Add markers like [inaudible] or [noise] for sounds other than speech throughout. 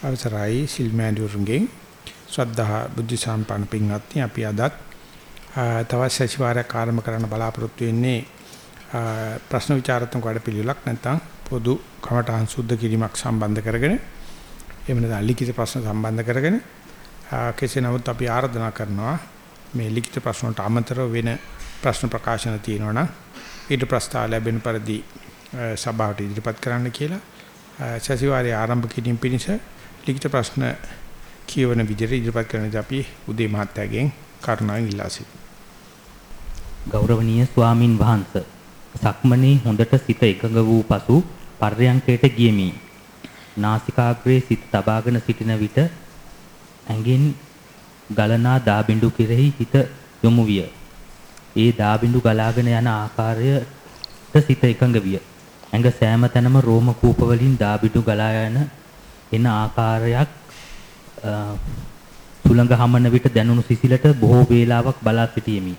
අවසරයි සිල්මෑඳුරුන්ගෙන් ශ්‍රද්ධා බුද්ධ සම්පන්න පින්වත්නි අපි අදත් තවත් සතිವಾರයක් ආරම්භ කරන්න බලාපොරොත්තු වෙන්නේ ප්‍රශ්න විචාරත්මක වැඩපිළිවෙලක් නැත්නම් පොදු කමඨාන් සුද්ධ කිරීමක් සම්බන්ධ කරගෙන එහෙම නැත්නම් ලිඛිත ප්‍රශ්න සම්බන්ධ කරගෙන කෙසේ නමුත් අපි ආරාධනා කරනවා මේ ලිඛිත ප්‍රශ්න වලට අමතරව වෙන ප්‍රශ්න ප්‍රකාශන තියෙනවා නම් ඊට ප්‍රස්තාව ලැබෙන පරිදි සභාවට ඉදිරිපත් කරන්න කියලා සතිವಾರයේ ආරම්භ කිරීම පිණිස ලිඛිත ප්‍රශ්න කියවන විදිහට ඉදිරිපත් කරන අපි උදේ මහත්තයාගෙන් කරුණාවෙන් ඉල්ලා සිටිනවා. ගෞරවනීය ස්වාමින් වහන්සේ සක්මනේ හොඳට සිත එකඟ වූ පසු පර්යංකයට ගියමි. නාසිකාග්‍රේ සිත තබාගෙන සිටින විට ඇඟෙන් ගලනා දාබිඳු කෙරෙහි හිත යොමු විය. ඒ දාබිඳු ගලාගෙන යන ආකාරයට සිත එකඟ විය. ඇඟ සෑම තැනම රෝම කූප වලින් දාබිඳු ගලා යන එන ආකාරයක් සුළඟ හමන විට දැනුණු සිසිලට බොහෝ වේලාවක් බලා සිටියෙමි.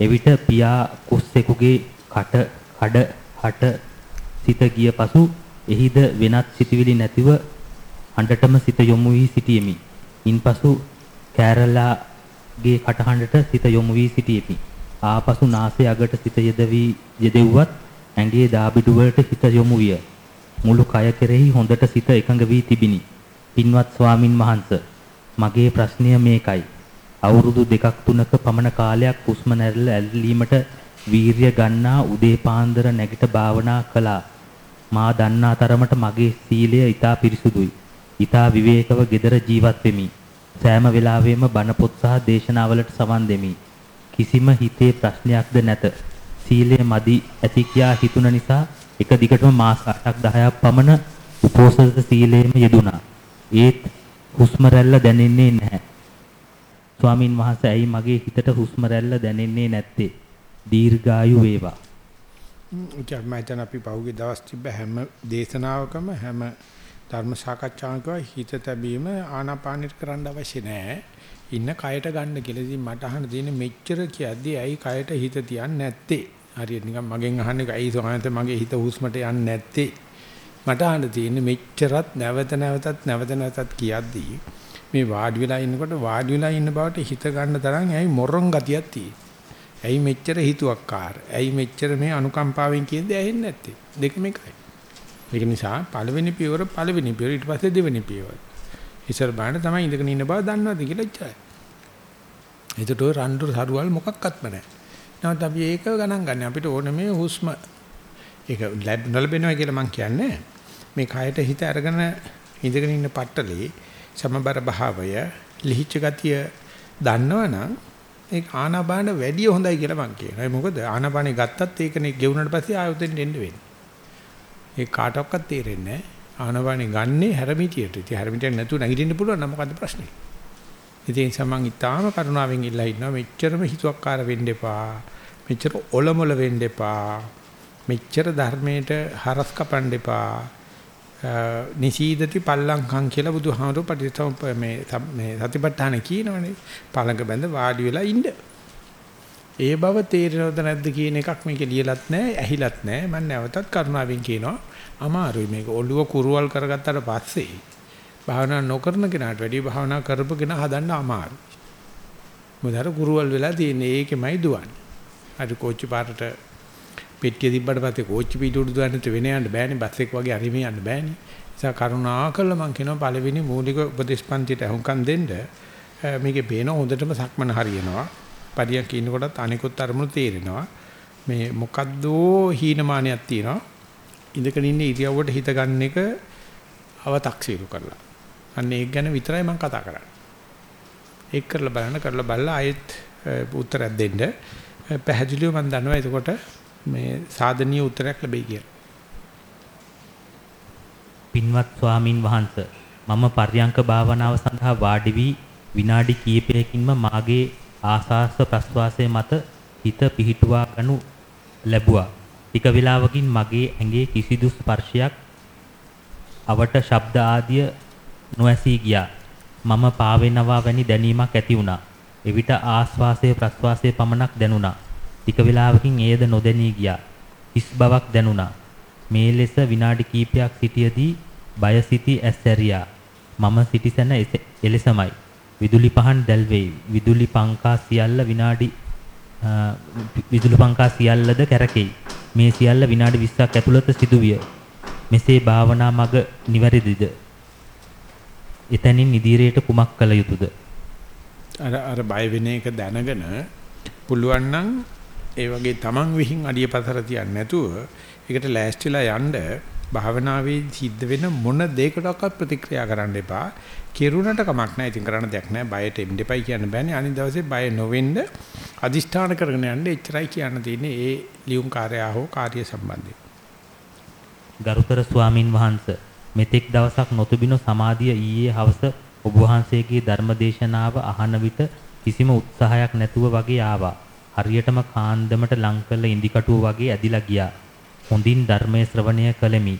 එවිට පියා කුස්සෙකුගේ කට කඩ හට සිත ගිය පසු එහිද වෙනත් සිටිවිලි නැතිව හඬටම සිත යොමු වී සිටියෙමි. ඉන්පසු කෑරලාගේ කටහඬට සිත යොමු වී සිටියෙමි. ආපසු නාසය අගට සිත යෙදවි යෙදෙව්වත් ඇඟේ දාබිඩු වලට හිත යොමු විය. මුළු කය කෙරෙහි හොඳට සිත එකඟ වී තිබිනි. පින්වත් ස්වාමින් වහන්සේ මගේ ප්‍රශ්නය මේකයි. අවුරුදු දෙකක් තුනක පමණ කාලයක් හුස්ම නැරළ ඇල්ලීමට වීරිය ගන්නා උදේ පාන්දර නැගිට භාවනා කළා. මා දන්නා තරමට මගේ සීලය ඊටා පිරිසුදුයි. ඊටා විවේකව gedara ජීවත් වෙමි. සෑම වෙලාවෙම බණ පොත් සහ දේශනාවලට සවන් දෙමි. කිසිම හිතේ ප්‍රශ්නයක්ද නැත. සීලය මදි ඇති කියා හිතුන නිසා එක දිගටම මාස 8ක් 10ක් පමණ උපෝසථ සීලයේම යෙදුණා. ඒත් හුස්ම රැල්ල දැනෙන්නේ නැහැ. ස්වාමින් වහන්සේ ඇයි මගේ හිතට හුස්ම රැල්ල දැනෙන්නේ නැත්තේ? දීර්ඝායු වේවා. මම හිතන අපි පහුගිය දවස් තිබ්බ හැම දේශනාවකම හැම ධර්ම සාකච්ඡාවකම හිත තැබීම ආනාපානෙට කරන්න අවශ්‍ය නැහැ. ඉන්න කයට ගන්න කියලා. ඉතින් මට අහන්න තියෙන මෙච්චර කියද්දි ඇයි කයට හිත තියන්නේ නැත්තේ? හරියට නිකන් මගෙන් අහන්නේ ඇයි සෝහන්ත මගේ හිත හුස්මට යන්නේ නැත්තේ? මට අහන්න තියෙන්නේ මෙච්චරත් නැවත නැවතත් නැවත නැවතත් කියද්දී මේ වාඩි වෙලා ඉන්නකොට වාඩි වෙලා ඉන්න බවට හිත ගන්න තරම් ඇයි මොරොන් ගතියක් තියෙන්නේ. ඇයි මෙච්චර හිතුවක්කාර? ඇයි මෙච්චර මේ අනුකම්පාවෙන් කියන්නේ ඇහෙන්නේ නැත්තේ? දෙකම එකයි. ඒක නිසා පළවෙනි පියවර පළවෙනි පියවර ඊට පස්සේ දෙවෙනි පියවර. ඉස්සර බාන්න තමයි ඉඳගෙන ඉන්න බව දන්නවද කියලා ඉච්චායි. එතකොට ඔය රණ්ඩු සරුවල් මොකක්වත්ම නැහැ. නමුත් අපි ඒක ගණන් ගන්න අපිට ඕන මේ හුස්ම ඒක නොලබෙනවා කියලා මම කියන්නේ මේ කයට හිත අරගෙන ඉඳගෙන ඉන්න පట్టලේ සමබර භාවය ලිහිච්ච ගතිය දන්නවනම් ඒක ආනාපාන වැඩි හොඳයි කියලා මම කියනවා. මොකද ආනාපානෙ ගත්තත් ඒකනේ ගෙවුනට පස්සේ ආයතෙන් එන්න වෙන්නේ. ඒ කාටවත් තේරෙන්නේ නැහැ. ආනාපානෙ ගන්නේ හැරමිටියට. ඉතින් හැරමිටියට නැතුව නැගිටින්න පුළුවන් නම් මොකද්ද ප්‍රශ්නේ? ඉතින් සමන් ඊටාම කරුණාවෙන් ඉල්ලා ඉන්නවා මෙච්චරම හිතුවක්කාර වෙන්න එපා. මෙච්චර ඔලොමල වෙන්න එපා. මෙච්චර ධර්මයට හරස් කපන්න එපා. නිසීදති පල්ලංකම් කියලා බුදුහාමුදුරු පටිච්චසමුප්ප මේ මේ සතිපට්ඨාන කියනවනේ. පළඟ බැඳ වාඩි වෙලා ඉන්න. ඒ බව තේරෙනවද නැද්ද කියන එකක් මේක ලියලත් නැහැ, ඇහිලත් නැහැ. මම නැවතත් කරුණාවෙන් කියනවා. අමාරුයි මේක ඔළුව කුරුවල් කරගත්තාට පස්සේ භාවනා නොකරන කෙනාට වැඩිය භාවනා කරපගෙන හදන්න අමාරුයි. මොකද අර කුරුවල් වෙලා තියෙන්නේ ඒකෙමයි දුවන්නේ. අර කෝච්චි පාරට පෙට්ටිය තිබ්බට පස්සේ කෝච්චි පිට උඩු දුවන්නට වෙන යන්න බෑනේ බස් එක වගේ අරිම යන්න බෑනේ. නිසා කරුණාකරලා මම කියනවා පළවෙනි මූලික උපදේශපන්තියට අහුම්කම් දෙන්න මේකේ පේන හොඳටම සක්මන හරියනවා. පරියක් ඉන්නකොටත් අනිකුත් අරමුණු තේරෙනවා. මේ මොකද්දෝ හීනමානයක් තියෙනවා. ඉඳගෙන ඉන්න ඉරියව්වට හිත ගන්න එක අව탁සීරු කරලා. අන්න ඒක ගැන විතරයි මම කතා කරන්නේ. ඒක කරලා බලන්න කරලා බලලා ආයෙත් උත්තරයක් දෙන්න. පැහැදිලිව මම දන්නවා එතකොට මේ සාධනීය උත්තරයක් ලැබෙයි කියලා. පින්වත් ස්වාමින් වහන්සේ මම පර්යංක භාවනාව සඳහා වාඩි වී විනාඩි කිහිපයකින්ම මාගේ ආසාස ප්‍රස්වාසයේ මත හිත පිහිටුවා ගනු ලැබුවා. ටික වේලාවකින් මගේ ඇඟේ කිසිදු ස්පර්ශයක් අවට ශබ්ද ආදිය නොඇසී ගියා. මම පාවෙනවා වැනි දැනීමක් ඇති වුණා. එවිට ආස්වාසය ප්‍රස්වාසය පමණක් දැනුණා. ටික වේලාවකින් එයද නොදැනී ගියා. හිස් බවක් දැනුණා. මේ ලෙස විනාඩි කිහිපයක් සිටියේදී බය සිටි ඇස් ඇරියා. මම සිටිසැන එසෙ- එලෙසමයි. විදුලි පහන් දැල්වේ. විදුලි පංකා සියල්ල විනාඩි අ, විදුලි පංකා සියල්ලද කැරකෙයි. මේ සියල්ල විනාඩි 20ක් ඇතුළත සිදුවිය. මෙසේ භාවනා මග නිවැරදිද? එතනින් ඉදිරියට කුමක් කළ යුතුද? අර අර බය වෙන එක දැනගෙන පුළුවන් නම් ඒ වගේ Taman විහිං අඩිය පතර තියන්නේ නැතුව ඒකට ලෑස්තිලා යන්න භාවනාවේ සිද්ධ වෙන මොන දෙයකටවත් ප්‍රතික්‍රියා කරන්න එපා. කෙරුණට කමක් නැහැ. ඉතින් කරන්න දෙයක් නැහැ. බයට එන්න එපයි කියන්න බෑනේ. අනිත් දවසේ බය නොවෙන්න අදිෂ්ඨාන කරගෙන යන්න එච්චරයි කියන්න තියෙන්නේ. ඒ ලියුම් කාර්යය හෝ කාර්ය සම්බන්ධයෙන්. ගරුතර ස්වාමින් වහන්සේ මෙතෙක් දවසක් නොතිබුණු සමාධිය ඊයේ හවස ඔබ වහන්සේගේ ධර්මදේශනාව අහන විට කිසිම උත්සාහයක් නැතුව වගේ ආවා. හරියටම කාන්දමට ලං කළ ඉන්දිකටුව වගේ ඇදිලා ගියා. හොඳින් ධර්මයේ ශ්‍රවණය කළෙමි.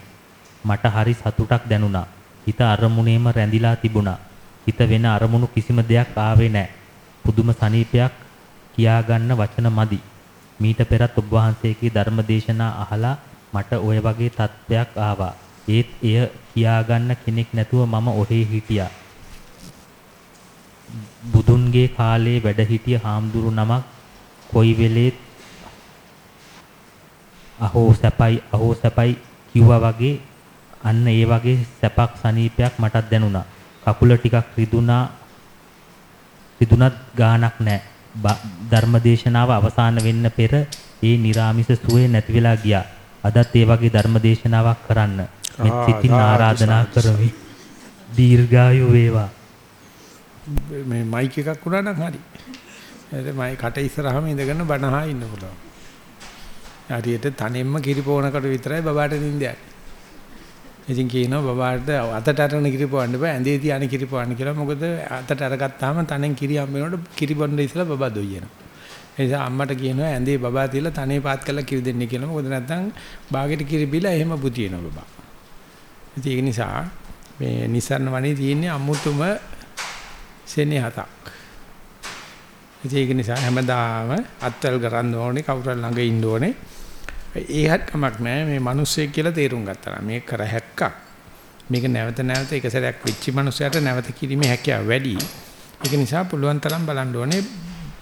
මට හරි සතුටක් දැනුණා. හිත අරමුණේම රැඳිලා තිබුණා. හිත වෙන අරමුණු කිසිම දෙයක් ආවේ නැහැ. පුදුම සනීපයක් කියා ගන්න වචන මදි. මීට පෙරත් ඔබ වහන්සේගේ ධර්මදේශනා අහලා මට ওই වගේ තත්ත්වයක් ආවා. ඒත් එය කියාගන්න කෙනෙක් නැතුව මම ඔහේ හිටියා. බුදුන්ගේ කාලේ වැඩ හිටිය හාමුදුරු නමක් කොයි වෙලේත් අහෝ සැපයි අහෝ සැපයි කිව්වා වගේ අන්න ඒ වගේ සැපක් සනීපයක් මටත් දැනුණා. කකුල ටිකක් රිදුනා රිදුනත් ගාණක් නැහැ. ධර්මදේශනාව අවසන් වෙන්න පෙර ඒ निराமிස සුවේ නැති වෙලා ගියා. අදත් ඒ වගේ ධර්මදේශනාවක් කරන්න. මෙත් සිතින් ආරාධනා කරමි. දීර්ඝායු වේවා. මේ මයික් එකක් වුණා නම් හරි. ඒක මයි කට ඉස්සරහම ඉඳගෙන බනහා ඉන්න පුළුවන්. හරියට තනෙම්ම කිරිපෝනකට විතරයි බබාට නිින්දයයි. ඉතින් කියනවා බබාට අතට අරගෙන කිරිපොවන්න බෑ ඇඳේ තියාන කිරිපොවන්න කියලා. මොකද අතට අරගත්තාම තනෙන් කිරි හම්බ වෙනකොට කිරිබොන්න ඉස්සලා බබා දොයිනවා. ඒ නිසා අම්මට කියනවා ඇඳේ බබා තියලා තනේ පාත් කරලා කිරි දෙන්න කියලා. මොකද නැත්නම් බාගෙට කිරි බිලා එහෙම බුතියනවා බබා. ඉතින් ඒක නිසා මේ නිසරණ වනේ තියෙන්නේ අමුතුම සෙනෙහතක්. ඉතින් ඒක නිසා හැමදාම අත්වල කරන්න ඕනේ කවුරු ළඟ ඉන්න ඕනේ. ඒහත් කමක් නැහැ මේ මිනිස්සෙක් කියලා තේරුම් ගත්තා. මේක කර හැක්කක්. මේක නැවත නැවත එක සැරයක් වෙච්ච මනුස්සයට නැවත කිරීමේ හැකියාව වැඩි. ඒක නිසා පුළුවන් තරම් බලන්න ඕනේ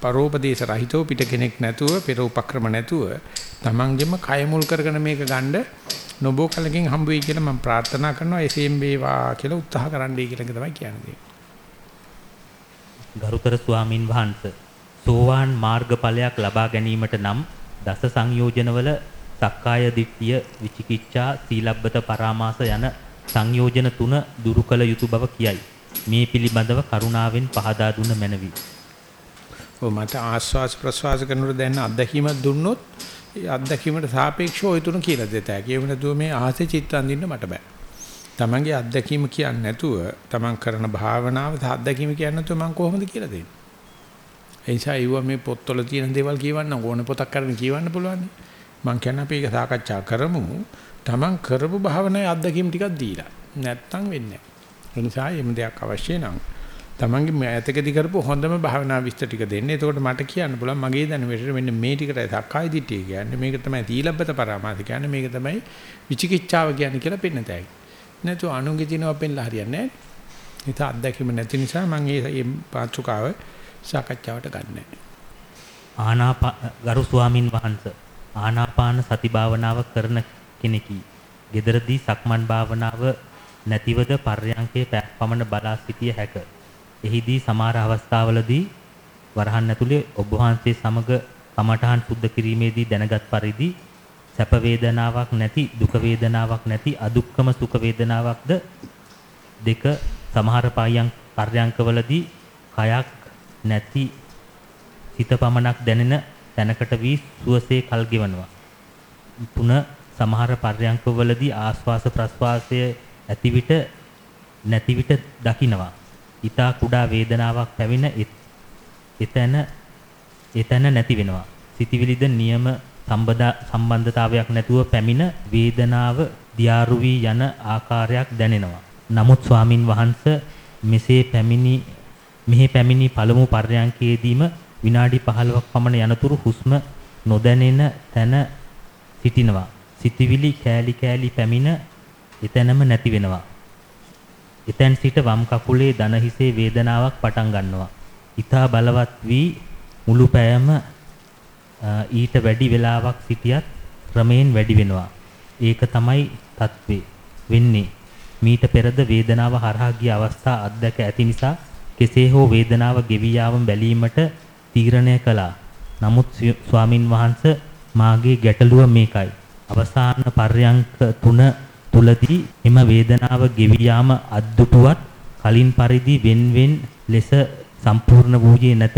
පරෝපදේශ රහිතව පිට කෙනෙක් නැතුව පෙර උපක්‍රම නැතුව තමන්ගෙම කය මුල් කරගෙන මේක ගන්න නොබෝ කලකින් හම්බ වෙයි කියලා මම ප්‍රාර්ථනා කරනවා එසේම වේවා කියලා උත්සාහ කරන්නයි කියලා තමයි කියන්නේ. ගරුතර ස්වාමින් වහන්සේ සෝවාන් මාර්ගඵලයක් ලබා ගැනීමට නම් දස සංයෝජනවල සක්කාය දිට්ඨිය විචිකිච්ඡා සීලබ්බත පරාමාස යන සංයෝජන තුන දුරු කළ යුතු බව කියයි. මේ පිළිබඳව කරුණාවෙන් පහදා දුන්න මැනවි. ඔව් මට ආස්වාස් ප්‍රස්වාස කරනකොට දැනෙන අත්දැකීමක් දුන්නොත් අත්දැකීමට සාපේක්ෂව ওই තුන කියලා දෙත හැකි. ඒ වෙනතුව මේ ආසේ චිත්ත අඳින්න මට බෑ. තමන්ගේ අත්දැකීම කියන්නේ නැතුව තමන් කරන භාවනාව සහ අත්දැකීම කියන්නේ නැතුව මම කොහොමද කියලා දෙන්නේ? ඒ නිසා ඊව මේ පොත්වල තියෙන දේවල් කියවන්න ඕන පොතක් කරගෙන කියවන්න පුළුවන්. මම කියන්නේ අපි ඒක සාකච්ඡා කරමු. තමන් කරපු භාවනාවේ අත්දැකීම් ටිකක් දීලා. නැත්තම් වෙන්නේ නැහැ. ඒ නිසා එහෙම දෙයක් අවශ්‍ය නම් තමන්ගේ මෑතකදී කරපු හොඳම භාවනා විස්තර ටික දෙන්න. එතකොට මට කියන්න පුළුවන් මගේ දැනුමට මෙන්න මේ ටිකටයි සක්කාය දිට්ඨිය කියන්නේ. මේක තමයි තීලබ්බත පරාමාස කියන්නේ. මේක තමයි විචිකිච්ඡාව කියන්නේ කියලා පෙන්නතයි. නැතු අනුන්ගේ දිනව පෙන්නලා හරියන්නේ නැහැ. ඒක අත්දැකීම නැති නිසා මම මේ පාචුකාව සාකච්ඡාවට ගන්නෑ. ආනාපා ගරු ස්වාමින් වහන්සේ ආනාපාන සති භාවනාව කරන කෙනෙකි. gederදී සක්මන් භාවනාව නැතිවද පර්යංකේ පැයක් පමණ බලා සිටිය හැක. එහිදී සමහර අවස්ථාවලදී වරහන් ඇතුලේ ඔබ වහන්සේ සමග කමඨහන් සුද්ධ කිරීමේදී දැනගත් පරිදි සැප වේදනාවක් නැති දුක වේදනාවක් නැති අදුක්කම සුඛ වේදනාවක්ද දෙක සමහර පයන් පර්යංකවලදී කයක් නැති සිත පමණක් දැනෙන තැනකට වී සුවසේ කල් ගෙවනවා. තුන සමහර පර්යංකවලදී ආස්වාස ප්‍රස්වාසය ඇති විට නැති විට දකින්නවා. ඊතා කුඩා වේදනාවක් පැමිණ එතන එතන නැති වෙනවා. සිතවිලිද නියම සම්බන්ධතාවයක් නැතුව පැමිණ වේදනාව දියාරු වී යන ආකාරයක් දැනෙනවා. නමුත් ස්වාමින් වහන්සේ මෙසේ පැමිණි මෙහි පැමිණි පළමු පර්යංකයේදීම විනාඩි 15ක් පමණ යනතුරු හුස්ම නොදැනෙන තැන සිටිනවා. සිතවිලි කෑලි කෑලි පැමිණ එතනම නැති වෙනවා. එතෙන් සිට වම් කකුලේ දන හිසේ වේදනාවක් පටන් ගන්නවා. ඊතා බලවත් වී මුළු පෑයම ඊට වැඩි වෙලාවක් සිටියත් ක්‍රමයෙන් වැඩි වෙනවා. ඒක තමයි తත්වේ වෙන්නේ. මීට පෙරද වේදනාව හරහා ගිය අවස්ථා අත්දැක ඇති නිසා කෙසේ හෝ වේදනාව ගෙවි යාම බැලීමට තීරණය කළා. නමුත් ස්වාමින් වහන්සේ මාගේ ගැටලුව මේකයි. අවසාන පර්යංක තුන තුලදී එම වේදනාව ගෙවි යාම අද්දුටුවත් කලින් පරිදි වෙන්වෙන් ලෙස සම්පූර්ණ වූයේ නැත.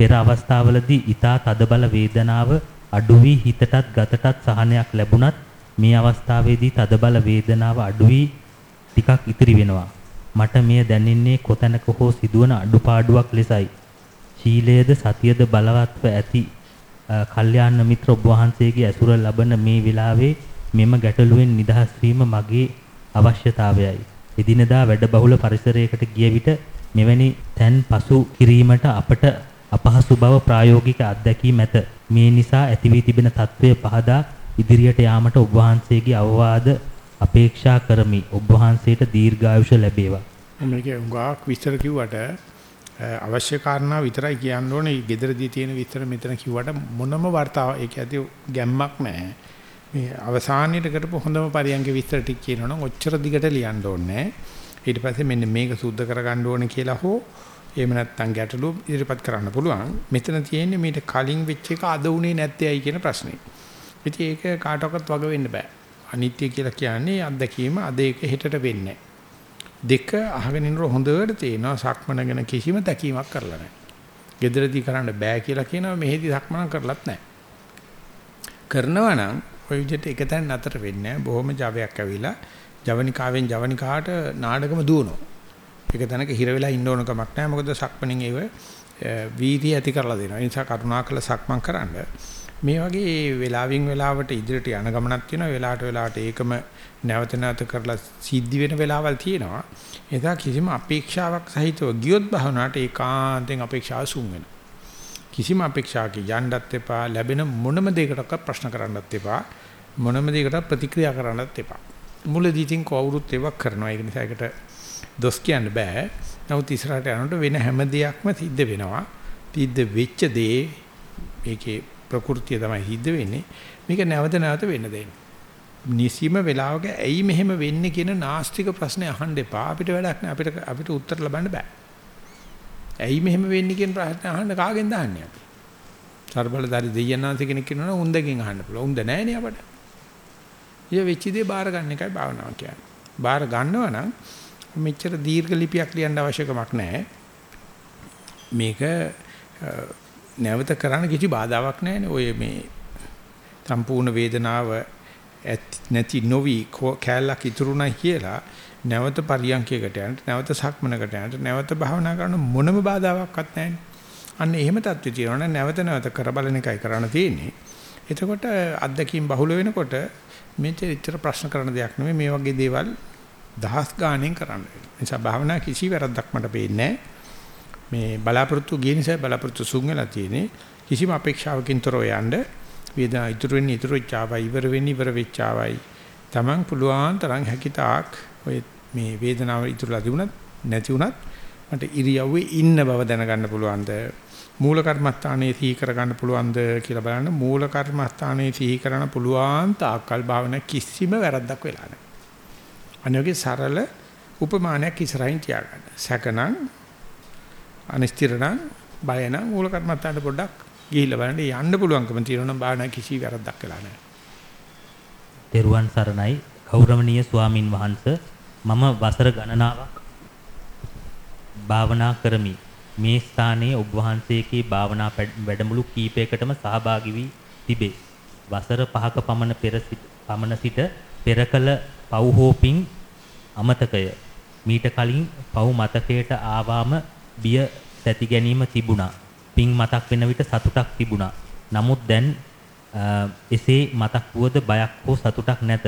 පෙර අවස්ථාවලදී ඊතා තදබල වේදනාව අඩු වී හිතටත් ගතටත් සහනයක් ලැබුණත් මේ අවස්ථාවේදී තදබල වේදනාව අඩු වී ටිකක් ඉතිරි වෙනවා. මට මෙය දැනෙන්නේ කොතැනක හෝ සිදුවන අඩුපාඩුවක් ලෙසයි. ශීලයේද සතියද බලවත්ව ඇති කල්යාණ මිත්‍ර ඔබ වහන්සේගේ ඇසුර ලබන මේ වෙලාවේ මෙම ගැටලුවෙන් නිදහස් වීම මගේ අවශ්‍යතාවයයි. එදිනදා වැඩබහුල පරිසරයකට ගිය විට මෙවැනි තැන් පසු කිරීමට අපට අපහසු බව ප්‍රායෝගික අත්දැකීම් ඇත. මේ නිසා ඇති වී තිබෙන తත්වය පහදා ඉදිරියට යාමට ඔබ වහන්සේගේ අවවාද අපේක්ෂා කරමි. ඔබ වහන්සේට දීර්ඝායුෂ ලැබේවා. මේක උගාක් විස්තර කිව්වට අවශ්‍ය කාරණා විතරයි කියන්න ඕනේ. gederදී තියෙන විස්තර මෙතන කිව්වට මොනම වර්තාව ඒක ඇති ගැම්මක් නැහැ. මේ අවසානයේට කරපු හොඳම පරියන්ක විස්තර ටික කියනවනම් ඔච්චර දිගට ලියන්න ඕනේ ඊට පස්සේ මෙන්න මේක සුද්ධ කරගන්න ඕනේ කියලා හෝ එහෙම නැත්නම් ගැටලු ඉදිරිපත් කරන්න පුළුවන්. මෙතන තියෙන්නේ මීට කලින් වෙච්ච එක අද උනේ නැත්තේ ඇයි කියන ප්‍රශ්නේ. ඉතින් ඒක කාටවත් වග වෙන්න බෑ. අනිත්‍ය කියලා කියන්නේ අත්දැකීම අද ඒක හෙටට වෙන්නේ දෙක අහගෙන ඉන්නර හොඳට තේනවා සක්මන ගැන කිසිම තැකීමක් කරලා නැහැ. gederදී කරන්න බෑ කියලා කියනවා. මෙහෙදි සක්මන කරලත් නැහැ. කරනවා නම් ওই විදිහට එක තැන නතර වෙන්නේ බොහොම ජවයක් ඇවිලා ජවනිකාවෙන් ජවනිකාට නාඩගම දුවනවා. එක තැනක හිර වෙලා ඉන්න ඕන කමක් නැහැ. මොකද සක්මණෙන් ඒව වීර්ය ඇති කරලා දෙනවා. ඒ නිසා කරුණාකර සක්මන් කරන්න. මේ වගේ වෙලාවින් වෙලාවට ඉදිරියට යන ගමනක් තියෙනවා. වෙලාවට වෙලාවට ඒකම නැවත නැවත කරලා සිද්ධ වෙන වෙලාවල් තියෙනවා. ඒ නිසා කිසිම අපේක්ෂාවක් සහිතව ගියොත් භවනාට ඒකාන්තයෙන් අපේක්ෂාව සුන් වෙනවා. කිසිම අපේක්ෂාවක යන්නත් එපා. ලැබෙන මොනම දෙයකටවත් ප්‍රශ්න කරන්නත් එපා. මොනම දෙයකට ප්‍රතික්‍රියා කරන්නත් එපා. මුලදී තින් කවුරුත් ඒවක් කරනවා. ඒක නිසා ඒකට දොස් කියන්න බෑ. නමුත් ඉස්සරහට යනකොට වෙන හැම දෙයක්ම සිද්ධ වෙනවා. සිද්ධ වෙච්ච දේ ඒකේ ප්‍රകൃතිය තමයි සිද්ධ වෙන්නේ. මේක නැවත නැවත වෙන්න දෙන්න. නිසීම වෙලාවක ඇයි මෙහෙම වෙන්නේ කියන නාස්තික ප්‍රශ්නේ අහන්න එපා. අපිට වැඩක් නෑ. අපිට අපිට උත්තර ලබන්න බෑ. ඇයි මෙහෙම වෙන්නේ කියන ප්‍රශ්න අහන්න කාගෙන්ද අහන්නේ අපි? සර්බලදාරි දෙයයන්ාන්ත කෙනෙක් කියනවනම් උන්දගෙන් අහන්න පුළුවන්. උන්ද නැහැනේ අපට. ඊය වෙච්ච දේ බාර ගන්න එකයි භාවනාව කියන්නේ. බාර ගන්නවා නම් මෙච්චර දීර්ඝ ලිපියක් ලියන්න අවශ්‍යකමක් නැහැ. මේක නැවත කරන්න කිසි බාධාවක් නැහැනේ. ඔය මේ සම්පූර්ණ වේදනාව නැති නොවි කැලලක් ඉතුරුණයි කියලා නැවත පරියන්කයකට යන්න නැවත සක්මනකට යන්න නැවත භාවනා කරන මොනම බාධාවක්වත් නැහැ. අන්න එහෙම தත්ත්වය තියෙනවා නැවත නැවත කර බලන එකයි කරන්න තියෙන්නේ. එතකොට අත්දැකීම් බහුල වෙනකොට මේක ඉතර ප්‍රශ්න කරන දෙයක් නෙමෙයි මේ වගේ දේවල් දහස් ගාණෙන් කරන්න වෙනවා. නිසා භාවනා කිසි වැරද්දක් මට පේන්නේ මේ බලාපොරොත්තු ගිය නිසා බලාපොරොත්තු සුන් වෙලා තියෙන්නේ. කිසිම අපේක්ෂාවකින් තොරව යන්න වේදනා ඉතුරු වෙන්නේ ඉතුරු වෙච්චාවයි ඉවර වෙන්නේ ඉවර වෙච්චාවයි. Taman පුළුවන් තරම් හැකිතාක් ඔය මේ වේදනාව ඉතුරුලා තිබුණත් නැති වුණත් මට ඉරියව්වේ ඉන්න බව දැනගන්න පුළුවන්ද මූල කර්මස්ථානයේ සිහි කරගන්න පුළුවන්ද කියලා බලන්න මූල කර්මස්ථානයේ සිහි කරන්න පුළුවන් තාක්කල් භාවන කිසිම වැරද්දක් වෙලා නැහැ. අනිවාර්යයෙන් සරල උපමානයක් ඉස්සරහින් තියාගන්න. සැකනම් අනිස්තිරණ බයන මූල කර්මස්ථානට පොඩ්ඩක් ගිහිල්ලා බලන්න යන්න පුළුවන්කම තියෙනවා නම් භාවනා කිසි වැරද්දක් වෙලා නැහැ. දේරුවන් සරණයි ගෞරවනීය ස්වාමින් වහන්සේ මම වසර ගණනාවක් භාවනා කරමි. මේ ස්ථානයේ ඔබ වහන්සේගේ භාවනා වැඩමුළු කීපයකටම සහභාගී වී තිබේ. වසර 5ක පමණ පෙර පමණ සිට පෙරකල පව් හෝපින් අමතකය. මීට කලින් පව් මතකයට ආවාම බිය තැති ගැනීම තිබුණා. පිං මතක් වෙන විට සතුටක් තිබුණා. නමුත් දැන් එසේ මතක් වුවද බයක් හෝ සතුටක් නැත.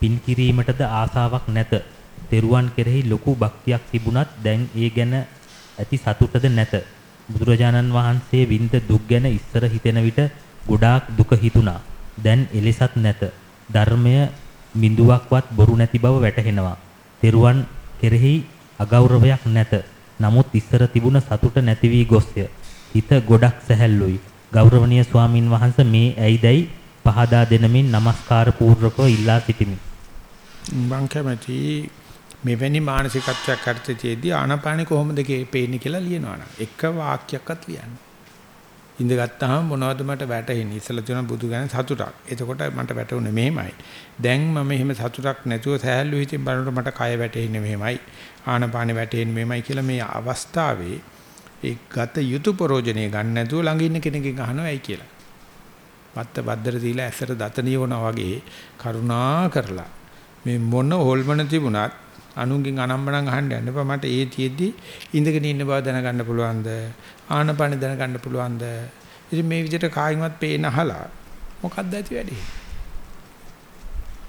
පින් කිරීමටද ආසාවක් නැත. තෙරුවන් කෙරෙහි ලොකු භක්තියක් තිබුණත් දැන් ඒ ගැන ඇති සතුටද නැත. බුදුරජාණන් වහන්සේ විඳ දුක් ගැන ඉස්සර හිතෙන විට ගොඩාක් දුක හිතුණා. දැන් එලෙසත් නැත. ධර්මය බිඳුවක්වත් බොරු නැති බව වැටහෙනවා. තෙරුවන් කෙරෙහි අගෞරවයක් නැත. නමුත් ඉස්සර තිබුණ සතුට නැති වී ගොස්ය. හිත ගොඩක් සැහැල්ලුයි. ගෞරවනීය ස්වාමින් වහන්සේ මේ ඇයිදයි පහදා දෙනමින් নমස්කාර පූර්වකව ඉල්ලා සිටිමි. මං කැමති මෙවැනි මානසිකත්වයක් අර්ථයේදී ආනාපානෙ කොහොමද පේන්නේ කියලා ලියනවනම් එක වාක්‍යයක්වත් ලියන්න. ඉඳගත්තාම මොනවද මට වැටහෙන්නේ? ඉස්සලා තියෙන බුදු ගැන සතුටක්. එතකොට මට වැටුනේ මෙහෙමයි. දැන් මම එහෙම සතුටක් නැතුව සෑහළු හිතින් බලනකොට මට කය වැටෙන්නේ මෙහෙමයි. ආනාපානෙ වැටෙන්නේ මෙහෙමයි කියලා මේ අවස්ථාවේ ඒ ගත යුතු ප්‍රෝජනේ ගන්න නැතුව ළඟ ඉන්න කෙනකින් අහනවා ඇයි කියලා. වත්ත බද්දර දීලා ඇසට දත නියවනා වගේ කරුණා කරලා මේ මොන හොල්මන තිබුණත් අනුන්ගෙන් අනම්මනම් අහන්න යන්න එපා. මට ඒ තියෙද්දි ඉඳගෙන ඉන්න බව දැනගන්න පුළුවන්ද? ආනපන දැනගන්න පුළුවන්ද? ඉතින් මේ විදිහට කායින්වත් පේන අහලා මොකක්ද ඇති වැඩේ?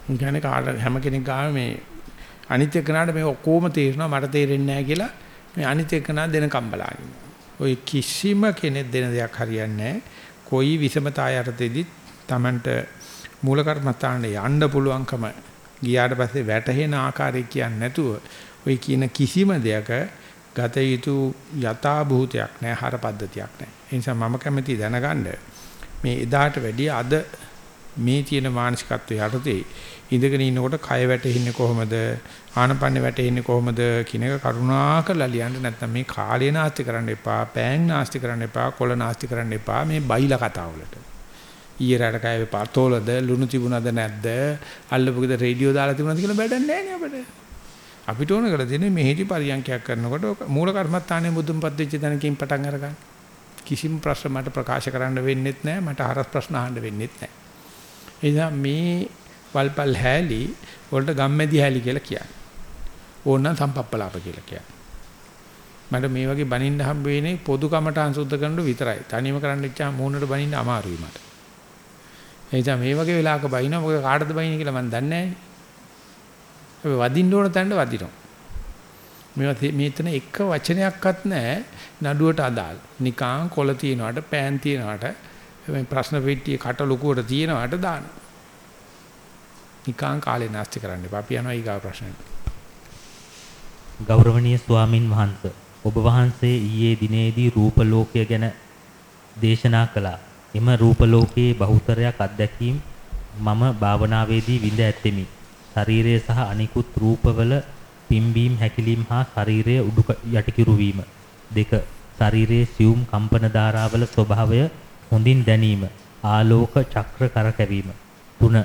ඉන්නේ කාට හැම කෙනෙක් ගාව මේ අනිත් එක්කනට මේ ඔක්කොම තේරෙනවා මට තේරෙන්නේ නැහැ කියලා මේ අනිත් එක්කන දෙන කම්බලාගෙන. ඔය කිසිම කෙනෙක් දෙන දෙයක් හරියන්නේ නැහැ. කොයි විසමතාය යටතේදී Tamanට මූල කර්මස්ථානට යන්න පුළුවන්කම ගියාට පස්සේ වැටහෙන ආකාරය කියන්නේ නැතුව ওই කියන කිසිම දෙයක ගත යුතු යථා භූතයක් නැහැ හර පද්ධතියක් නැහැ. ඒ නිසා මම කැමති දැනගන්න මේ එදාට වැඩිය අද මේ තියෙන මානසිකත්වයේ යටතේ ඉඳගෙන ඉන්නකොට කය වැටෙන්නේ කොහොමද ආනපන්නේ වැටෙන්නේ කොහොමද කියන එක කරුණාකරලා ලියන්න නැත්නම් මේ කාලේ නාස්ති කරන්න එපා පෑන් නාස්ති කරන්න එපා කොළ නාස්ති කරන්න එපා මේ බයිලා කතාවලට ඊයේ රාට කය පතෝලද ලුණු තිබුණද නැද්ද? අල්ලපුකද රේඩියෝ දාලා තිබුණද කියලා බඩක් නැහැ නේ අපිට. අපිට ඕන කරලා තියෙන්නේ මෙහෙදි පරියන්කයක් කරනකොට මූල කර්මත්තානේ මුදුන්පත් වෙච්ච තැනකින් පටන් අරගන්න. කිසිම ප්‍රශ්න මට ප්‍රකාශ කරන්න වෙන්නෙත් නැහැ මට හරස් ප්‍රශ්න අහන්න වෙන්නෙත් නැහැ. එනිසා මේ වල්පල් හැලි වලට ගම්මැදි හැලි කියලා කියන්නේ. ඕනනම් සම්පප්පලාප කියලා කියන්නේ. මට මේ වගේ බනින්න හම්බ වෙන්නේ පොදු කමටහන් සුද්ධ කරනකොට විතරයි. තනියම කරන්න ඉච්චා මූණට බනින්න අමාරුයි මට. එනිසා මේ වගේ වෙලාවක බයිනවා මොකද කාටද බයින්නේ කියලා මම දන්නේ නැහැ. අපි වදින්න ඕන තැනට වදිනවා. මේවා මේතන එක වචනයක්වත් නැහැ නඩුවට අදාළ. නිකාං කොළ තියනවාට පෑන් තියනවාට මේ ප්‍රශ්න පෙට්ටියේ කට ලොකුවට තියනවාට දාන. නිකාං කාලේ නාස්ති කරන්න එපා. අපි යනවා ඊගා ප්‍රශ්නෙට. ගෞරවනීය ස්වාමින් වහන්සේ ඔබ වහන්සේ ඊයේ දිනේදී රූප ලෝකය ගැන දේශනා කළා. එම රූප ලෝකයේ බහුතරයක් අත්දැකීම් මම භාවනාවේදී විඳ ඇත්තෙමි. ශරීරය සහ අනිකුත් රූපවල පිම්බීම් හැකිලීම් හා ශරීරයේ උඩු යටිකිරු වීම. දෙක ශරීරයේ සියුම් කම්පන ධාරාවල ස්වභාවය හොඳින් දැනීම. ආලෝක චක්‍ර කරකැවීම. තුන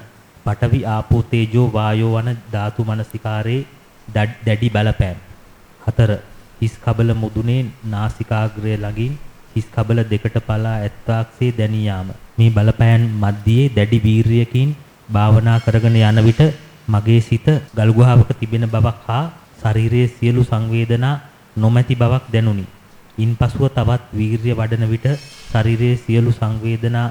පඨවි ආපෝ තේජෝ වායෝ වන ධාතු මනසිකාරේ දැඩි බලපෑම්. හතර හිස් කබල මුදුනේ නාසිකාග්‍රය ළඟින් හිස් කබල දෙකට පලා ඇත්වාක්සේ දැනී යාම. මේ බලපෑන් මැද්දේ දැඩි වීරියකින් භාවනා කරගෙන යන විට මගේ සිත ගල්ගුහාවක තිබෙන බවක් හා ශරීරයේ සියලු සංවේදනා නොමැති බවක් දැනුනි. ඉන්පසුව තවත් වීරිය වඩන විට ශරීරයේ සියලු සංවේදනා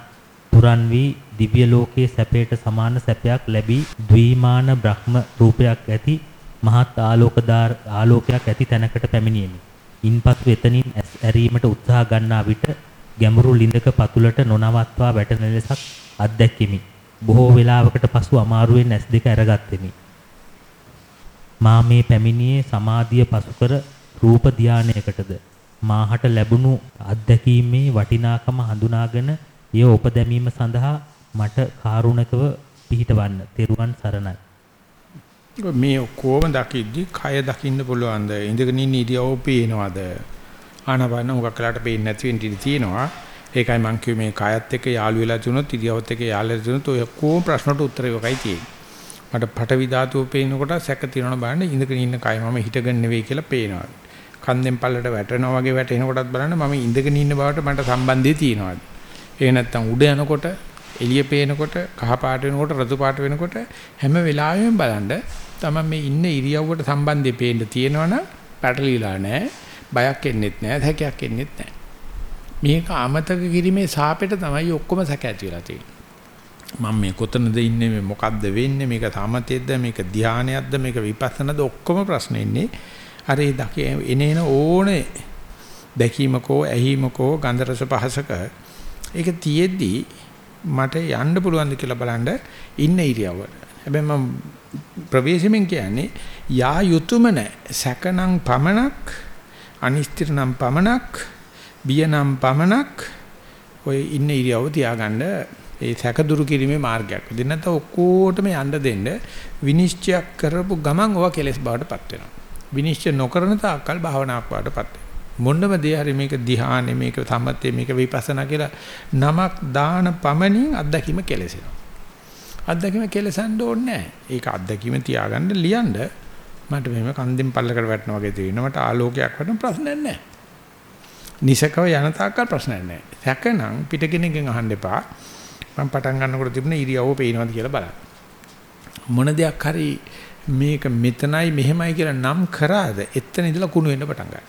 පුරන් වී දිව්‍ය ලෝකයේ සැපයට සමාන සැපයක් ලැබී ද්විමාන බ්‍රහ්ම රූපයක් ඇති මහත් ආලෝකදාර ආලෝකයක් ඇති තැනකට පැමිණියෙමි. ඉන්පසු එතනින් ඇරීමට උත්සාහ ගන්නා විට ගැඹුරු ලිඳක පතුලට නොනවත්වා වැටෙන ලෙසක් අත්දැක්කෙමි. බොහෝ වේලාවකට පසු අමාරුවෙන් ඇස් දෙක අරගත්ෙමි. මා මේ පැමිණියේ සමාධිය පසු කර රූප ධානයකටද මාහට ලැබුණු අත්දැකීමේ වටිනාකම හඳුනාගෙන එය උපදැමීම සඳහා මට කාරුණකව පිහිටවන්න. තෙරුවන් සරණයි. මේ ඔක්කොම දකිද්දි කය දකින්න පුළුවන්ද? ඉඳගෙන ඉන්න ඉරියව්ව පේනවද? ආනපන මොකක් කලකට පේන්නේ නැති වෙන්න ඉඩ තියෙනවා. ඒකයි මම කිව්වේ මේ කයත් එක්ක යාළු වෙලා තුනොත් ඉරියව්වත් එක්ක යාළු වෙලා තුනොත් ඔය ඔක්කොම ප්‍රශ්නට උත්තර ඒකයි තියෙන්නේ. මට පටවි ධාතුව පේනකොට සැක තියනවා බලන්න ඉඳගෙන ඉන්න කය මම හිටගෙන නෙවෙයි කියලා පේනවා. කන්දෙන් පල්ලට වැටෙනවා වගේ වැටෙනකොටත් බලන්න මම ඉඳගෙන ඉන්න බවට මට සම්බන්ධය තියෙනවා. ඒ නැත්තම් උඩ යනකොට එළිය පේනකොට කහ පාට වෙනකොට රතු පාට වෙනකොට හැම වෙලාවෙම බලන්න තමයි මේ ඉන්න ඉරියව්වට සම්බන්ධය පේන්න තියෙනවනම් පැටලිලා නැහැ. බයක් එන්නෙත් නැහැ සැකයක් එන්නෙත් නැහැ. මේක අමතක කිරීමේ සාපෙට තමයි ඔක්කොම සැක ඇති වෙලා තියෙන්නේ. මම මේ කොතනද ඉන්නේ මේ මොකද්ද වෙන්නේ මේක සමතේද්ද මේක ධානයක්ද මේක විපස්සනාද ඔක්කොම ප්‍රශ්න ඉන්නේ අර ඒ දකේ එනේන ඕනේ දැකීමකෝ ඇහිීමකෝ ගන්ධ රස පහසක. ඒක තියෙද්දි මට යන්න පුළුවන්ද කියලා බලන්න ඉන්න ඉරියව්ව හැබැයි මම ප්‍රවේශමෙන් කියන්නේ යා යුතුයම නැහැ. සැකනම් පමණක් අනිස්තිරනම් පමණක් බියනම් පමණක් ඔය ඉන්න ඉරියව්ව තියාගන්න ඒ සැක දුරු කිරීමේ මාර්ගයක්. දෙන්න නැත්නම් ඔක්කොටම යන්න දෙන්න විනිශ්චය කරපු ගමන් ඔවා කෙලස් බවටපත් වෙනවා. විනිශ්චය නොකරන තාක්කල් භාවනාවක් බවටපත් වෙනවා. මොන්නම දේ හරි මේක ධ්‍යානෙ මේක සම්මතේ මේක විපස්සනා කියලා නමක් දාන පමණින් අත්දැකීම කෙලසෙනවා. අත්දැකීම කෙලසන්න ඕනේ නැහැ. ඒක අත්දැකීම තියාගන්න ලියන්න මට මෙහෙම කන්දෙන් පල්ලකට වැටෙනා වගේ තේරෙනවා. මට ආලෝකයක් වටන ප්‍රශ්නයක් නැහැ. නිසකව යන තාක්කල් ප්‍රශ්නයක් නැහැ. සැකනම් පිටකෙනෙක්ගෙන් අහන්න එපා. මම පටන් ගන්නකොට තිබුණ ඉරියව්ව පේනවද කියලා බලන්න. මොන දෙයක් හරි මේක මෙතනයි මෙහෙමයි කියලා නම් කරාද එතන ඉඳලා කුණු වෙන්න පටන් ගන්නවා.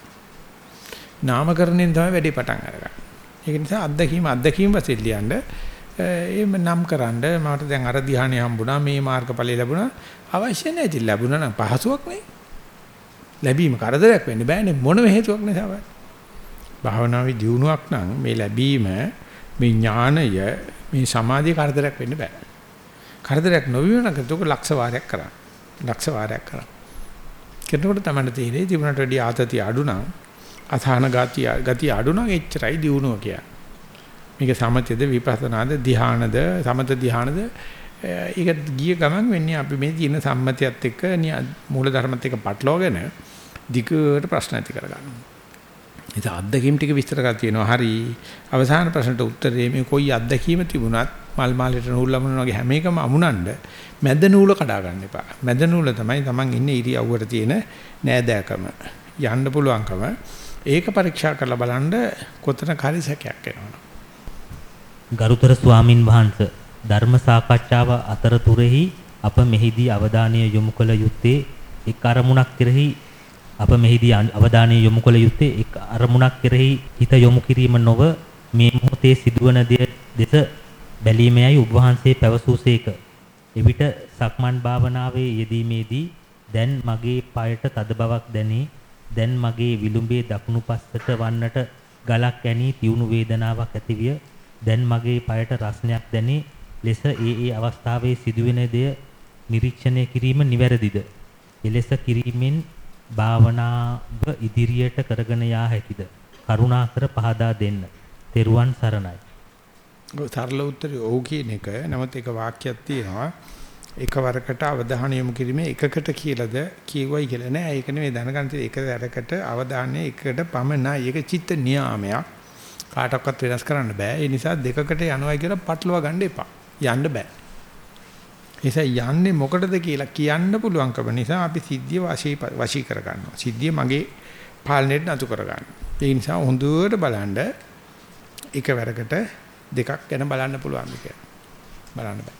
නාමකරණයෙන් තමයි වැඩේ පටන් අරගන්නේ. ඒක නිසා අත්දැකීම අත්දැකීම වශයෙන් ලියන්න එහෙම නම් කරන්න මට දැන් අර ධ්‍යානෙ හම්බුණා මේ මාර්ගඵලය ලැබුණා අවශ්‍ය නැහැ ඉතින් ලැබුණා නම් පහසුවක් නේ. ලැබීම කරදරයක් වෙන්න බෑනේ මොන හේතුවක් නිසාවත්. භාවනාවේ දියුණුවක් නම් මේ ලැබීම මේ ඥානය මේ සමාධිය කරදරයක් වෙන්න බෑ. කරදරයක් නොවීම නම් ඒක ලක්ෂ වාරයක් කරා. ලක්ෂ වාරයක් කරා. කෙනෙකුට තමයි තේරෙන්නේ ජීවිතයට වැඩි ආතතිය අඩු නම් අසහන ගතිය ගතිය අඩු නම් එච්චරයි දියුණුව කියන්නේ. මේක සමතේද විපස්සනාද ධ්‍යානද සමත ධ්‍යානද ඒක ගිය ගමන් වෙන්නේ අපි මේ තියෙන සම්මතියත් එක්ක මූල ධර්මත් එක්ක පටලවාගෙන දිගට ප්‍රශ්න ඇති කරගන්නවා. ඉතින් අත්දැකීම් ටික විස්තර කරලා තියෙනවා. හරි. අවසාන ප්‍රශ්නට උත්තරේ මේ කොයි අත්දැකීම තිබුණත් මල් මාලේට නූල් ලමුන වගේ හැම එකම අමුණන්න මැද නූල කඩා ගන්න එපා. මැද නූල තමයි Taman ඉන්නේ ඉරියව්වට තියෙන නෑදෑකම. යන්න පුළුවන්කම. ඒක පරීක්ෂා කරලා බලන්න කොතනක හරි සැකයක් එනවා. ගරුතර ස්වාමින් වහන්සේ ධර්ම සාකච්ඡාව අතරතුරෙහි අප මෙහිදී අවධානය යොමු කළ යුත්තේ එක් අරමුණක් කෙරෙහි අප මෙහිදී අවධානය යොමු කළ යුත්තේ එක් අරමුණක් කෙරෙහි හිත යොමු කිරීම නොව මේ මොහොතේ සිදුවන දෙස බැලීමේයි ඔබ වහන්සේ පැවසූසේක. එවිට සක්මන් භාවනාවේ යෙදීමේදී දැන් මගේ පායට තද බවක් දැනේ. දැන් මගේ විලුඹේ දකුණු පස්සට වන්නට ගලක් ඇනී තියුණු වේදනාවක් ඇතිවිය. දැන් මගේ පායට රස්නයක් දැනේ. ලෙස ඒ ඒ අවස්ථාවේ සිදුවෙන දෙය නිරීක්ෂණය කිරීම නිවැරදිද? එලෙස කිරීමෙන් භාවනාව ඉදිරියට කරගෙන යා හැකිද? කරුණාකර පහදා දෙන්න. තෙරුවන් සරණයි. සරල උත්තරය ඔව් කියන එක. නමුත් ඒක වාක්‍යයක් තියෙනවා. එකවරකට අවධානය යොමු කිරීමේ එකකට කියලාද කියවයි කියලා නෑ. ඒක නෙවෙයි දැනගන්න තියෙන්නේ එක දැරකට අවධානය එකට පමණයි. ඒක චිත්ත නියාමයක්. කාටවත් වෙනස් කරන්න බෑ. ඒ නිසා දෙකකට යනවා කියලා පටලවා ගන්න එපා. යන්න බෑ. එසේ යන්නේ මොකටද කියලා කියන්න පුළුවන්කම නිසා අපි සිද්ධිය වශී වශී කර ගන්නවා. සිද්ධිය මගේ පාලනයට නතු කර ගන්නවා. ඒ නිසා හොඳට බලන්න එකවරකට දෙකක් ගැන බලන්න පුළුවන් කියලා. බලන්න බෑ.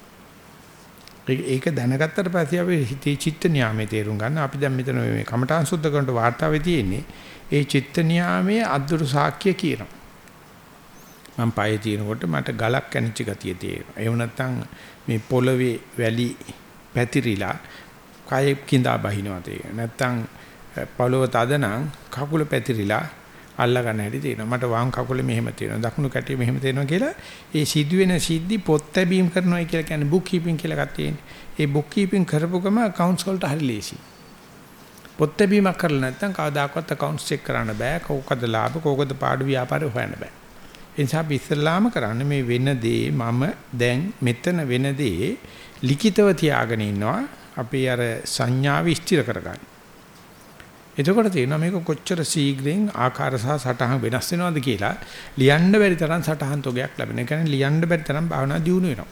ඒක දැනගත්තට පස්සේ අපි හිතේ චිත්ත නියාමයේ තේරුම් ගන්න. අපි දැන් මෙතන මේ කමඨාන් සුද්ධ කරනට වාර්තාවේ තියෙන්නේ ඒ චිත්ත නියාමයේ අද්දුරු සාක්ෂිය කියනවා. මම පයේ තියෙනකොට මට ගලක් කැනිච්ච ගතිය තියෙනවා. එහෙම නැත්නම් මේ පොළවේ වැලි පැතිරිලා කය කිඳා බහිනවා තියෙනවා. නැත්නම් පොළව තදනම් කකුල පැතිරිලා අල්ලා ගන්න හැටි තියෙනවා. මට වම් කකුලේ මෙහෙම තියෙනවා. දකුණු කැටේ මෙහෙම තියෙනවා කියලා ඒ සිදුවෙන සිද්ධි පොත් ලැබීම් කරනවා කියලා කියන්නේ බුක් කීපින් කියලා එකක් තියෙනවා. ඒ බුක් කීපින් කරපු ගම accounts වලට හරි ලේසි. පොත් ලැබීමක් කරලා නැත්නම් කවදාකවත් accounts check කරන්න බෑ. කෝකද ලාභ කෝකද පාඩු ව්‍යාපාරේ හොයන්න බෑ. ඒ නිසා අපි ඉස්සල්ලාම කරන්නේ මේ වෙන දේ මම දැන් මෙතන වෙන දේ ලිඛිතව තියාගෙන ඉන්නවා. අපි අර සංඥාව ස්ථිර කරගන්න. එතකොට තේරෙනවා මේක කොච්චර ශීඝ්‍රයෙන් ආකාර සහ සටහන් වෙනස් වෙනවද කියලා ලියන්න බැරි තරම් සටහන් තොගයක් ලැබෙන. ඒ කියන්නේ ලියන්න බැරි තරම් භාවනා දියුණු වෙනවා.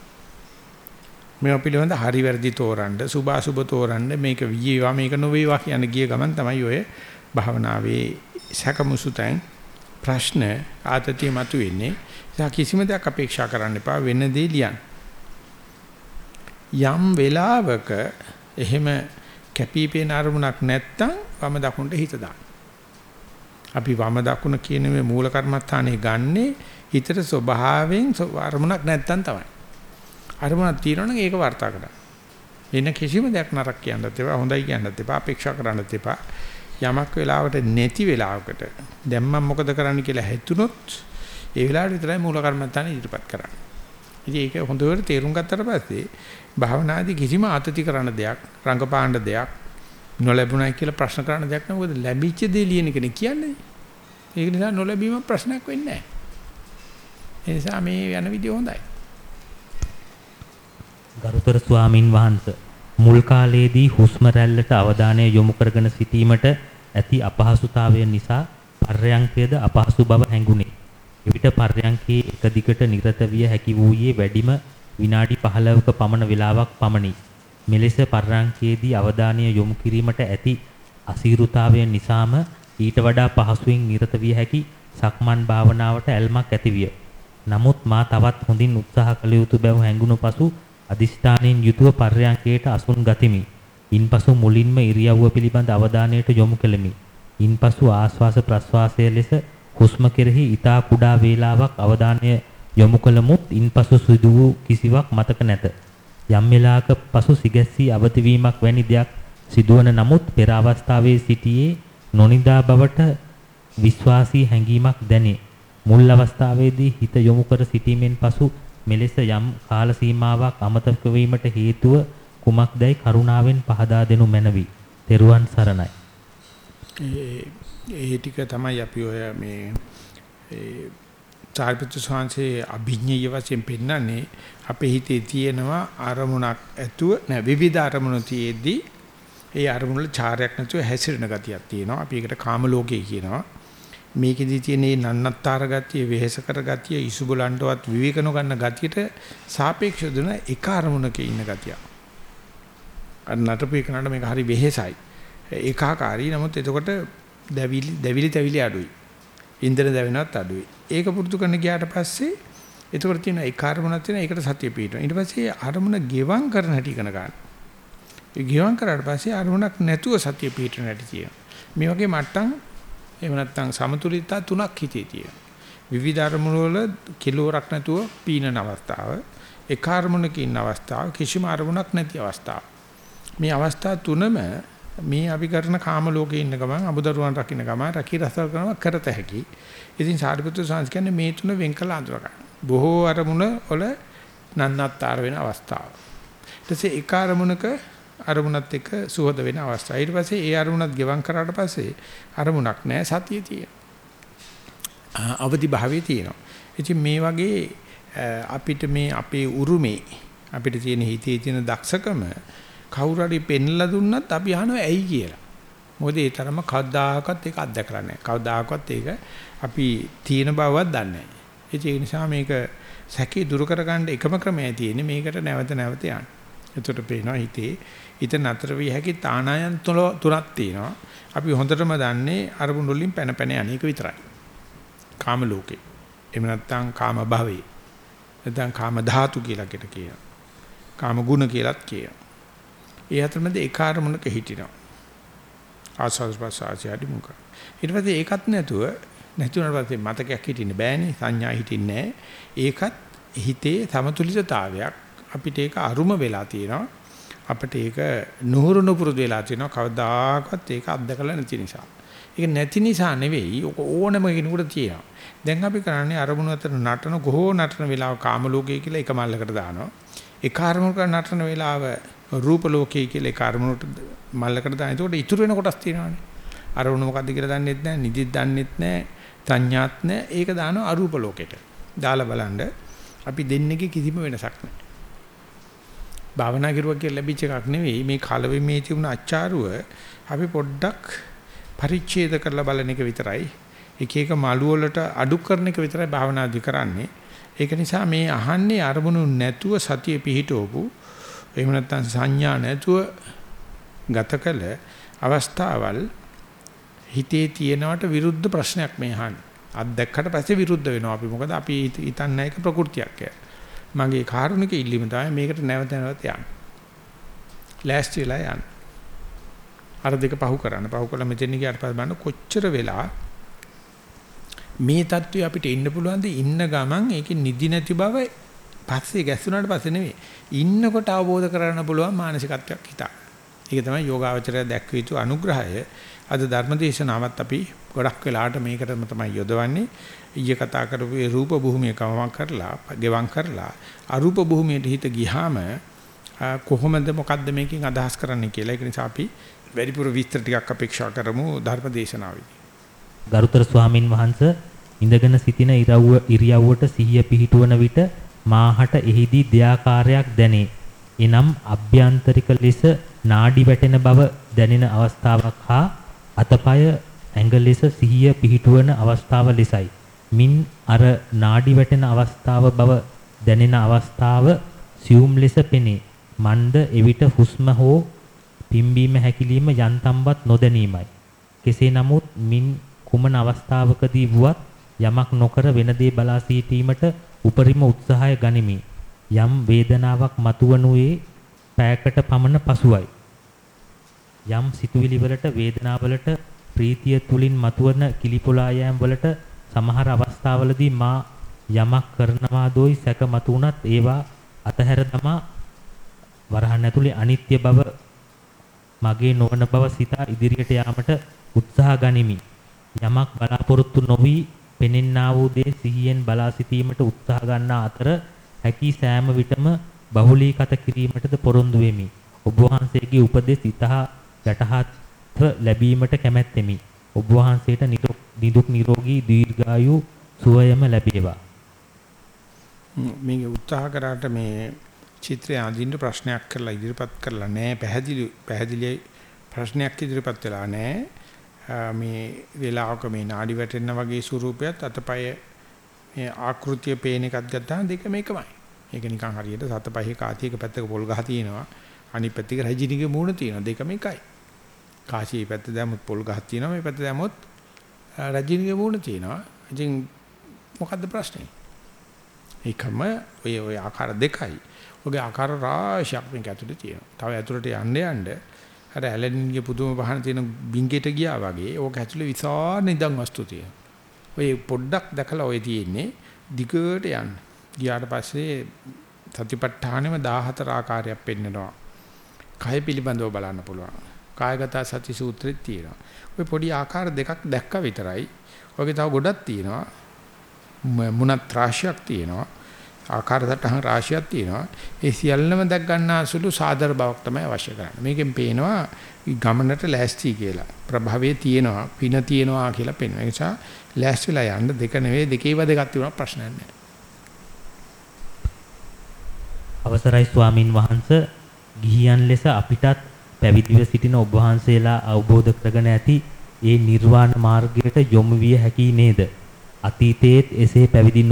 මේ පිළිබඳ හරි වැරදි තෝරන්න, සුභාසුභ තෝරන්න, මේක වීවා මේක නොවේවා කියන ගිය ගමන් තමයි ඔය භාවනාවේ සැකමුසුතෙන් ප්‍රශ්න ආතතිය මතුවෙන්නේ. ඒක කිසිම දෙයක් අපේක්ෂා කරන්න එපා වෙන දේ ලියන්න. යම් වෙලාවක එහෙම කැපිපේන අරමුණක් නැත්තම් වම දකුණට හිත දාන්න. අපි වම දකුණ කියන මේ මූල කර්මස්ථානේ ගන්නේ හිතට ස්වභාවයෙන් අරමුණක් නැත්තම් තමයි. අරමුණක් තියෙනවනම් ඒක වර්තා කරන්න. එන කිසිම දෙයක් නරක කියන්නත් එපා හොඳයි කියන්නත් එපා අපේක්ෂා කරන්නත් එපා. යමක් වෙලාවට නැති වෙලාවකට දැන් මම මොකද කරන්න කියලා හිතුනොත් ඒ වෙලාවට විතරයි මූල කර්මස්ථානේ ඉදිරිපත් කරන්නේ. ඉතින් ඒක හොඳට තේරුම් ගත්තට පස්සේ භාවනාදී කිසිම ආතති කරන දෙයක්, රංගපාණ්ඩ දෙයක් නොලැබුණයි කියලා ප්‍රශ්න කරන දෙයක් නෑ. මොකද ලැබිච්ච දේ ලියන කෙනෙක් කියන්නේ. ඒක නිසා නොලැබීම ප්‍රශ්නයක් වෙන්නේ නෑ. ඒ නිසා මේ යන විදිය හොඳයි. ගරුතර ස්වාමින් වහන්සේ මුල් කාලයේදී හුස්ම රැල්ලට අවධානය යොමු කරගෙන සිටීමට ඇති අපහසුතාවය නිසා පර්යංකයේද අපහසු බව හැඟුණේ. එවිට පර්යංකයේ එක දිගට නිරත විය හැකි වූයේ වැඩිම විනාඩි 15ක පමණ වේලාවක් පමණි. මෙලෙස පර්යංකයේදී අවධානය යොමු කිරීමට ඇති අසීරුතාවය නිසාම ඊට වඩා පහසුවෙන් නිරත විය හැකි සක්මන් භාවනාවට ඇල්මක් ඇතිවිය. නමුත් මා තවත් හොඳින් උත්සාහ කළ යුතු බව හැඟුණු පසු අදිෂ්ඨානයෙන් යුතුව පර්යංකයට අසුන් ගතිමි. ඉන්පසු මුලින්ම ඉරියව්ව පිළිබඳ අවධානයට යොමු කෙලෙමි. ඉන්පසු ආශ්වාස ප්‍රශ්වාසය ලෙස හුස්ම කෙරෙහි ඊතා කුඩා වේලාවක් අවධානය යොමු කළමුත් ඉන්පසු සිදු වූ කිසිවක් මතක නැත. යම් වෙලාවක පසු සිගැස්සී අවදි වීමක් වැනි දෙයක් සිදුවන නමුත් පෙර අවස්ථාවේ සිටියේ නොනිදා බවට විශ්වාසී හැඟීමක් දැනේ. මුල් අවස්ථාවේදී හිත යොමු කර සිටීමෙන් පසු මෙලෙස යම් කාල සීමාවක් අමතක වීමට හේතුව කුමක්දයි කරුණාවෙන් පහදා දෙනු මැනවි. තෙරුවන් සරණයි. ඒ ඒ ටික තමයි අපි ඔය මේ ඒ සාරිපුත්‍ර ස්වාමීන් අභිඥය වශයෙන් පෙන්නන්නේ අපේ හිතේ තියෙනවා අරමුණක් ඇතුව නෑ විවිධ අරමුණු තියේදී ඒ අරමුණු වල චාරයක් නැතුව හැසිරෙන ගතියක් තියෙනවා. අපි ඒකට කාම ලෝකේ කියනවා. මේකෙදි තියෙන මේ නන්නත්තර ගතිය, වෙහෙස කර ගතිය, ඉසුබලන්ටවත් විවේක නොගන්න ගතියට සාපේක්ෂව දෙන එක අරමුණක ඉන්න ගතිය. අර නටපේ කරනට මේක හරි වෙහෙසයි. ඒකාකාරී නමුත් එතකොට දැවිලි දැවිලි තැවිලි අඩුයි. ඉන්ද්‍ර දැවෙනවත් අඩුයි. ඒක පුරුදු කරන ගියාට පස්සේ එතකොට තියෙන ඒ කාර්මණක් තියෙන ඒකට සතිය පිටවෙනවා. ඊට පස්සේ අරමුණ ගෙවම් කරන හැටි ඉගෙන ගන්න. ඒ ගෙවම් කරාට පස්සේ අරමුණක් නැතුව සතිය පිටවෙන හැටි තියෙනවා. මේ වගේ මට්ටම් එහෙම නැත්නම් සමතුලිතතා තුනක් හිතේ තියෙනවා. විවිධ අරමුණු වල කිලෝරක් නැතුව පීනන අවස්ථාව, ඒ කාර්මණක ඉන්න අවස්ථාව, කිසිම අරමුණක් නැති අවස්ථාව. මේ අවස්ථා තුනම මේ අපි කරන කාම ලෝකේ ඉන්න ගමන් අමුදරුවන් රකින්න ගමන් රකී රසල් කරනවා කරත හැකි. ඉතින් සාරිපුත්‍ර සංස් කියන්නේ මේ තුන වෙන් කළ අඳුර ගන්න. බොහෝ අරමුණ වල නන්නත්තර වෙන අවස්ථාව. ඊට පස්සේ එක අරමුණක අරමුණත් එක්ක සුහද වෙන අවස්ථාව. ඊට පස්සේ ඒ අරමුණත් ගෙවම් කරාට පස්සේ අරමුණක් නැහැ සතිය තියෙනවා. අවදි භාවයේ තියෙනවා. ඉතින් මේ වගේ අපිට මේ අපේ උරුමේ අපිට තියෙන හිතේ තියෙන දක්ෂකම කවුරු හරි පෙන්ලා දුන්නත් අපි අහනවා ඇයි කියලා. මොකද ඒ තරම කවදාකවත් ඒක අත්දැකලා නැහැ. කවදාකවත් ඒක අපි තියෙන බවවත් දන්නේ නැහැ. ඒ නිසා මේක සැකේ දුරු කරගන්න එකම ක්‍රමය තියෙන්නේ මේකට නැවත නැවත යන්න. එතකොට පේනවා හිතේ හිත නතර විය හැකි තානායන් තුනක් තියෙනවා. අපි හොඳටම දන්නේ අරමුණු වලින් පැන පැන යන එක විතරයි. කාම ලෝකේ. එහෙම නැත්නම් කාම භවයේ. නැත්නම් කාම ධාතු කියලා කියනවා. කාම ගුණ කියලාත් කියනවා. ඒ අතරමැද ඒ කාර්මුණක හිටිනවා. ආස්වාද ප්‍රසආසයඩි මුක. ඊට පස්සේ ඒකත් නැතුව නැතුණාට පස්සේ මතකයක් හිටින්න බෑනේ සංඥා හිටින්නේ ඒකත් හිතේ සමතුලිතතාවයක් අපිට ඒක අරුම වෙලා තියෙනවා. අපිට ඒක නුහුරු නුපුරුදු වෙලා තියෙනවා. කවදාකවත් ඒක අත්දකලා නැති නිසා. ඒක නැති නිසා නෙවෙයි ඕනම කෙනෙකුට තියෙනවා. දැන් අපි කරන්නේ අරමුණු අතර නටන ගොහෝ නටන වෙලාව කාම ලෝකයේ කියලා එක මල්ලකට දානවා. ඒ කාර්මුණක නටන වෙලාව රූප ලෝකයේ කියලා ඒ කාර්මුණට මල්ලකට දාන. ඒකට ඉතුරු වෙන කොටස් තියෙනවානේ. අරමුණ මොකද්ද කියලා දන්නෙත් නැහැ, නිදිත් දන්නෙත් නැහැ, සංඥාත් නැහැ. ඒක දානවා අරූප ලෝකෙට. දාලා බලන්න අපි දෙන්නේක කිසිම වෙනසක් නැහැ. භාවනා කරුවා කියලා ලැබිච්ච එකක් නෙවෙයි මේ කලවෙමේ තිබුණ අච්චාරුව අපි පොඩ්ඩක් පරිච්ඡේද කරලා බලන එක විතරයි. එක එක මළු වලට අඩු කරන එක විතරයි භාවනාදි කරන්නේ. ඒක නිසා මේ අහන්නේ අරමුණු නැතුව සතිය පිහිටවපු එහෙම නැත්නම් සංඥා නැතුව ගත කළ අවස්ථාවල් හිතේ තියෙනවට විරුද්ධ ප්‍රශ්නයක් මේ අහන්නේ. අත්දැක්කට පස්සේ විරුද්ධ වෙනවා අපි. මොකද අපි හිතන්නේ ඒක ප්‍රകൃතියක් කියලා. මගේ කාරුණික ඉල්ලීම තමයි මේකට නැවත නැවත යන්න. ලෑස්තිලා යන්න. අර දෙක පහු කරන්න. පහු කළා මෙතෙන් ගියාට පස්සේ බලන්න කොච්චර වෙලා මේ தત્ත්වය අපිට ඉන්න පුළුවන්ද ඉන්න ගමන් ඒකේ නිදි නැති බව පස්සේ ගැස්සුණාට පස්සේ නෙවෙයි ඉන්නකොට අවබෝධ කරගන්න පුළුවන් මානසිකත්වයක් හිතා. ඒක තමයි යෝගාවචරය දැක්විය යුතු අනුග්‍රහය. අද ධර්මදේශනාවත් අපි ගොඩක් වෙලාට මේකටම තමයි යොදවන්නේ. ඊයේ කතා කරපු ඒ රූප භූමිය කවම කරලා, ගෙවම් කරලා අරූප භූමියට හිත ගියාම කොහොමද මොකද්ද මේකෙන් අදහස් කරන්නේ කියලා. ඒක නිසා අපි වැඩිපුර විස්තර ටිකක් අපේක්ෂා කරමු ධර්මදේශනාවේදී. ගරුතර ස්වාමින් වහන්සේ ඉඳගෙන සිටින ඉරව්ව ඉරියව්වට සිහිය පිහිටුවන විට මාහට එහිදී දෙයාකාරයක් දැනේ. එනම් අභ්‍යන්තරික ලෙස නාඩි වැටෙන බව දැනෙන අවස්ථාවක් හා අතපය ඇඟ ලෙස සිහිය පිහිටුවන අවස්ථාව ලෙසයි. මින් අර නාඩි වැටෙන අවස්ථාව බව දැනෙන අවස්ථාව සියුම් ලෙස පෙනේ. මන්ද එවිට හුස්ම හෝ පිම්බීම හැකිලිම යන්තම්වත් නොදැනීමයි. කෙසේ නමුත් මින් කුමන අවස්ථාවකදී වුවත් යමක් නොකර වෙන දේ බලා සිටීමට උපරිම උත්සාහය ගනිමි. යම් වේදනාවක් මතුවනුයේ පෑයකට පමණ පසුවයි. යම් සිතුවිලි වලට වේදනාවලට ප්‍රීතිය තුලින් මතුවන කිලිපොලා යෑම් වලට සමහර අවස්ථාවලදී මා යමක් කරනවා දෝයි සැක මතුණත් ඒවා අතහැර දමා වරහන් ඇතුලේ අනිත්‍ය බව මගේ නොවන බව සිතා ඉදිරියට යාමට උත්සාහ ගනිමි. යමක් බලාපොරොත්තු නොවි පෙනෙන්නා වූ දේ සිහියෙන් බලා සිටීමට උත්සාහ ගන්නා අතර හැකි සෑම විටම බහුලීගත කිරීමටද පොරොන්දු වෙමි. ඔබ වහන්සේගේ උපදෙස් ඉතහා යටහත්ව ලැබීමට කැමැත්තෙමි. ඔබ වහන්සේට නිදුක් නිරෝගී දීර්ඝායු සුවයම ලැබේවා. මේක උත්සාහ කරාට මේ චිත්‍රය අඳින්න ප්‍රශ්නයක් කරලා ඉදිරිපත් කරලා නැහැ පැහැදිලි පැහැදිලි ප්‍රශ්නයක් ඉදිරිපත් වෙලා නැහැ මේ වේලාවක මේ නාඩි වැටෙන වගේ ස්වරූපයත් අතපය මේ ආකෘතිය පේන එකක් ගත්තාම දෙකම එකමයි. ඒක නිකන් හරියට සතපහේ කාතියක පැත්තක පොල් ගහ තියෙනවා. අනිත් පැත්තක රජිනිගේ මූණ තියෙනවා. දෙකම එකයි. කාසියේ පැත්ත දැම්මොත් පොල් ගහක් තියෙනවා. මේ පැත්ත දැම්මොත් රජිනිගේ මූණ තියෙනවා. ඉතින් මොකද්ද ප්‍රශ්නේ? ඒකම ඔය ඔය ආකාර දෙකයි. ඔගේ ආකාර රාශියක් මේක ඇතුලේ තියෙනවා. තව ඇතුලට යන්න යන්න අර ඇලෙන්ගේ පුදුම පහන තියෙන බින්ගෙට ගියා වගේ ඕක ඇතුලේ විශාල නිදන් වස්තු තියෙනවා. ඔය පොඩ්ඩක් දැකලා ඔය තියෙන්නේ දිගට යන්න. ගියාට පස්සේ සතිපට්ඨානෙම 14 ආකාරයක් පෙන්නනවා. කය පිළිබඳව බලන්න පුළුවන්. කායගත සති සූත්‍රෙත් තියෙනවා. ඔය පොඩි ආකාර දෙකක් දැක්ක විතරයි. ඔගේ තව ගොඩක් තියෙනවා. මුණත් රාශියක් තියෙනවා. ආකාර සටහන් රාශියක් තියෙනවා. ඒ සියල්ලම දැක් ගන්නා සුළු සාදර බවක් තමයි අවශ්‍ය කරන්නේ. මේකෙන් පේනවා ගමනට ලෑස්ති කියලා. ප්‍රභවයේ තියෙනවා, පින තියෙනවා කියලා පේනවා. ඒ නිසා ලෑස්තිලා යන්න දෙක නෙවෙයි දෙකේව දෙකක් තිබුණා ප්‍රශ්නයක් නැහැ. අවසරයි ස්වාමින් වහන්සේ ගිහියන් ලෙස අපිටත් පැවිදිව සිටින ඔබ වහන්සේලා අවබෝධ කරගෙන ඇති ඒ නිර්වාණ මාර්ගයට යොමු විය හැකි නේද? අතීතයේත් එසේ පැවිදි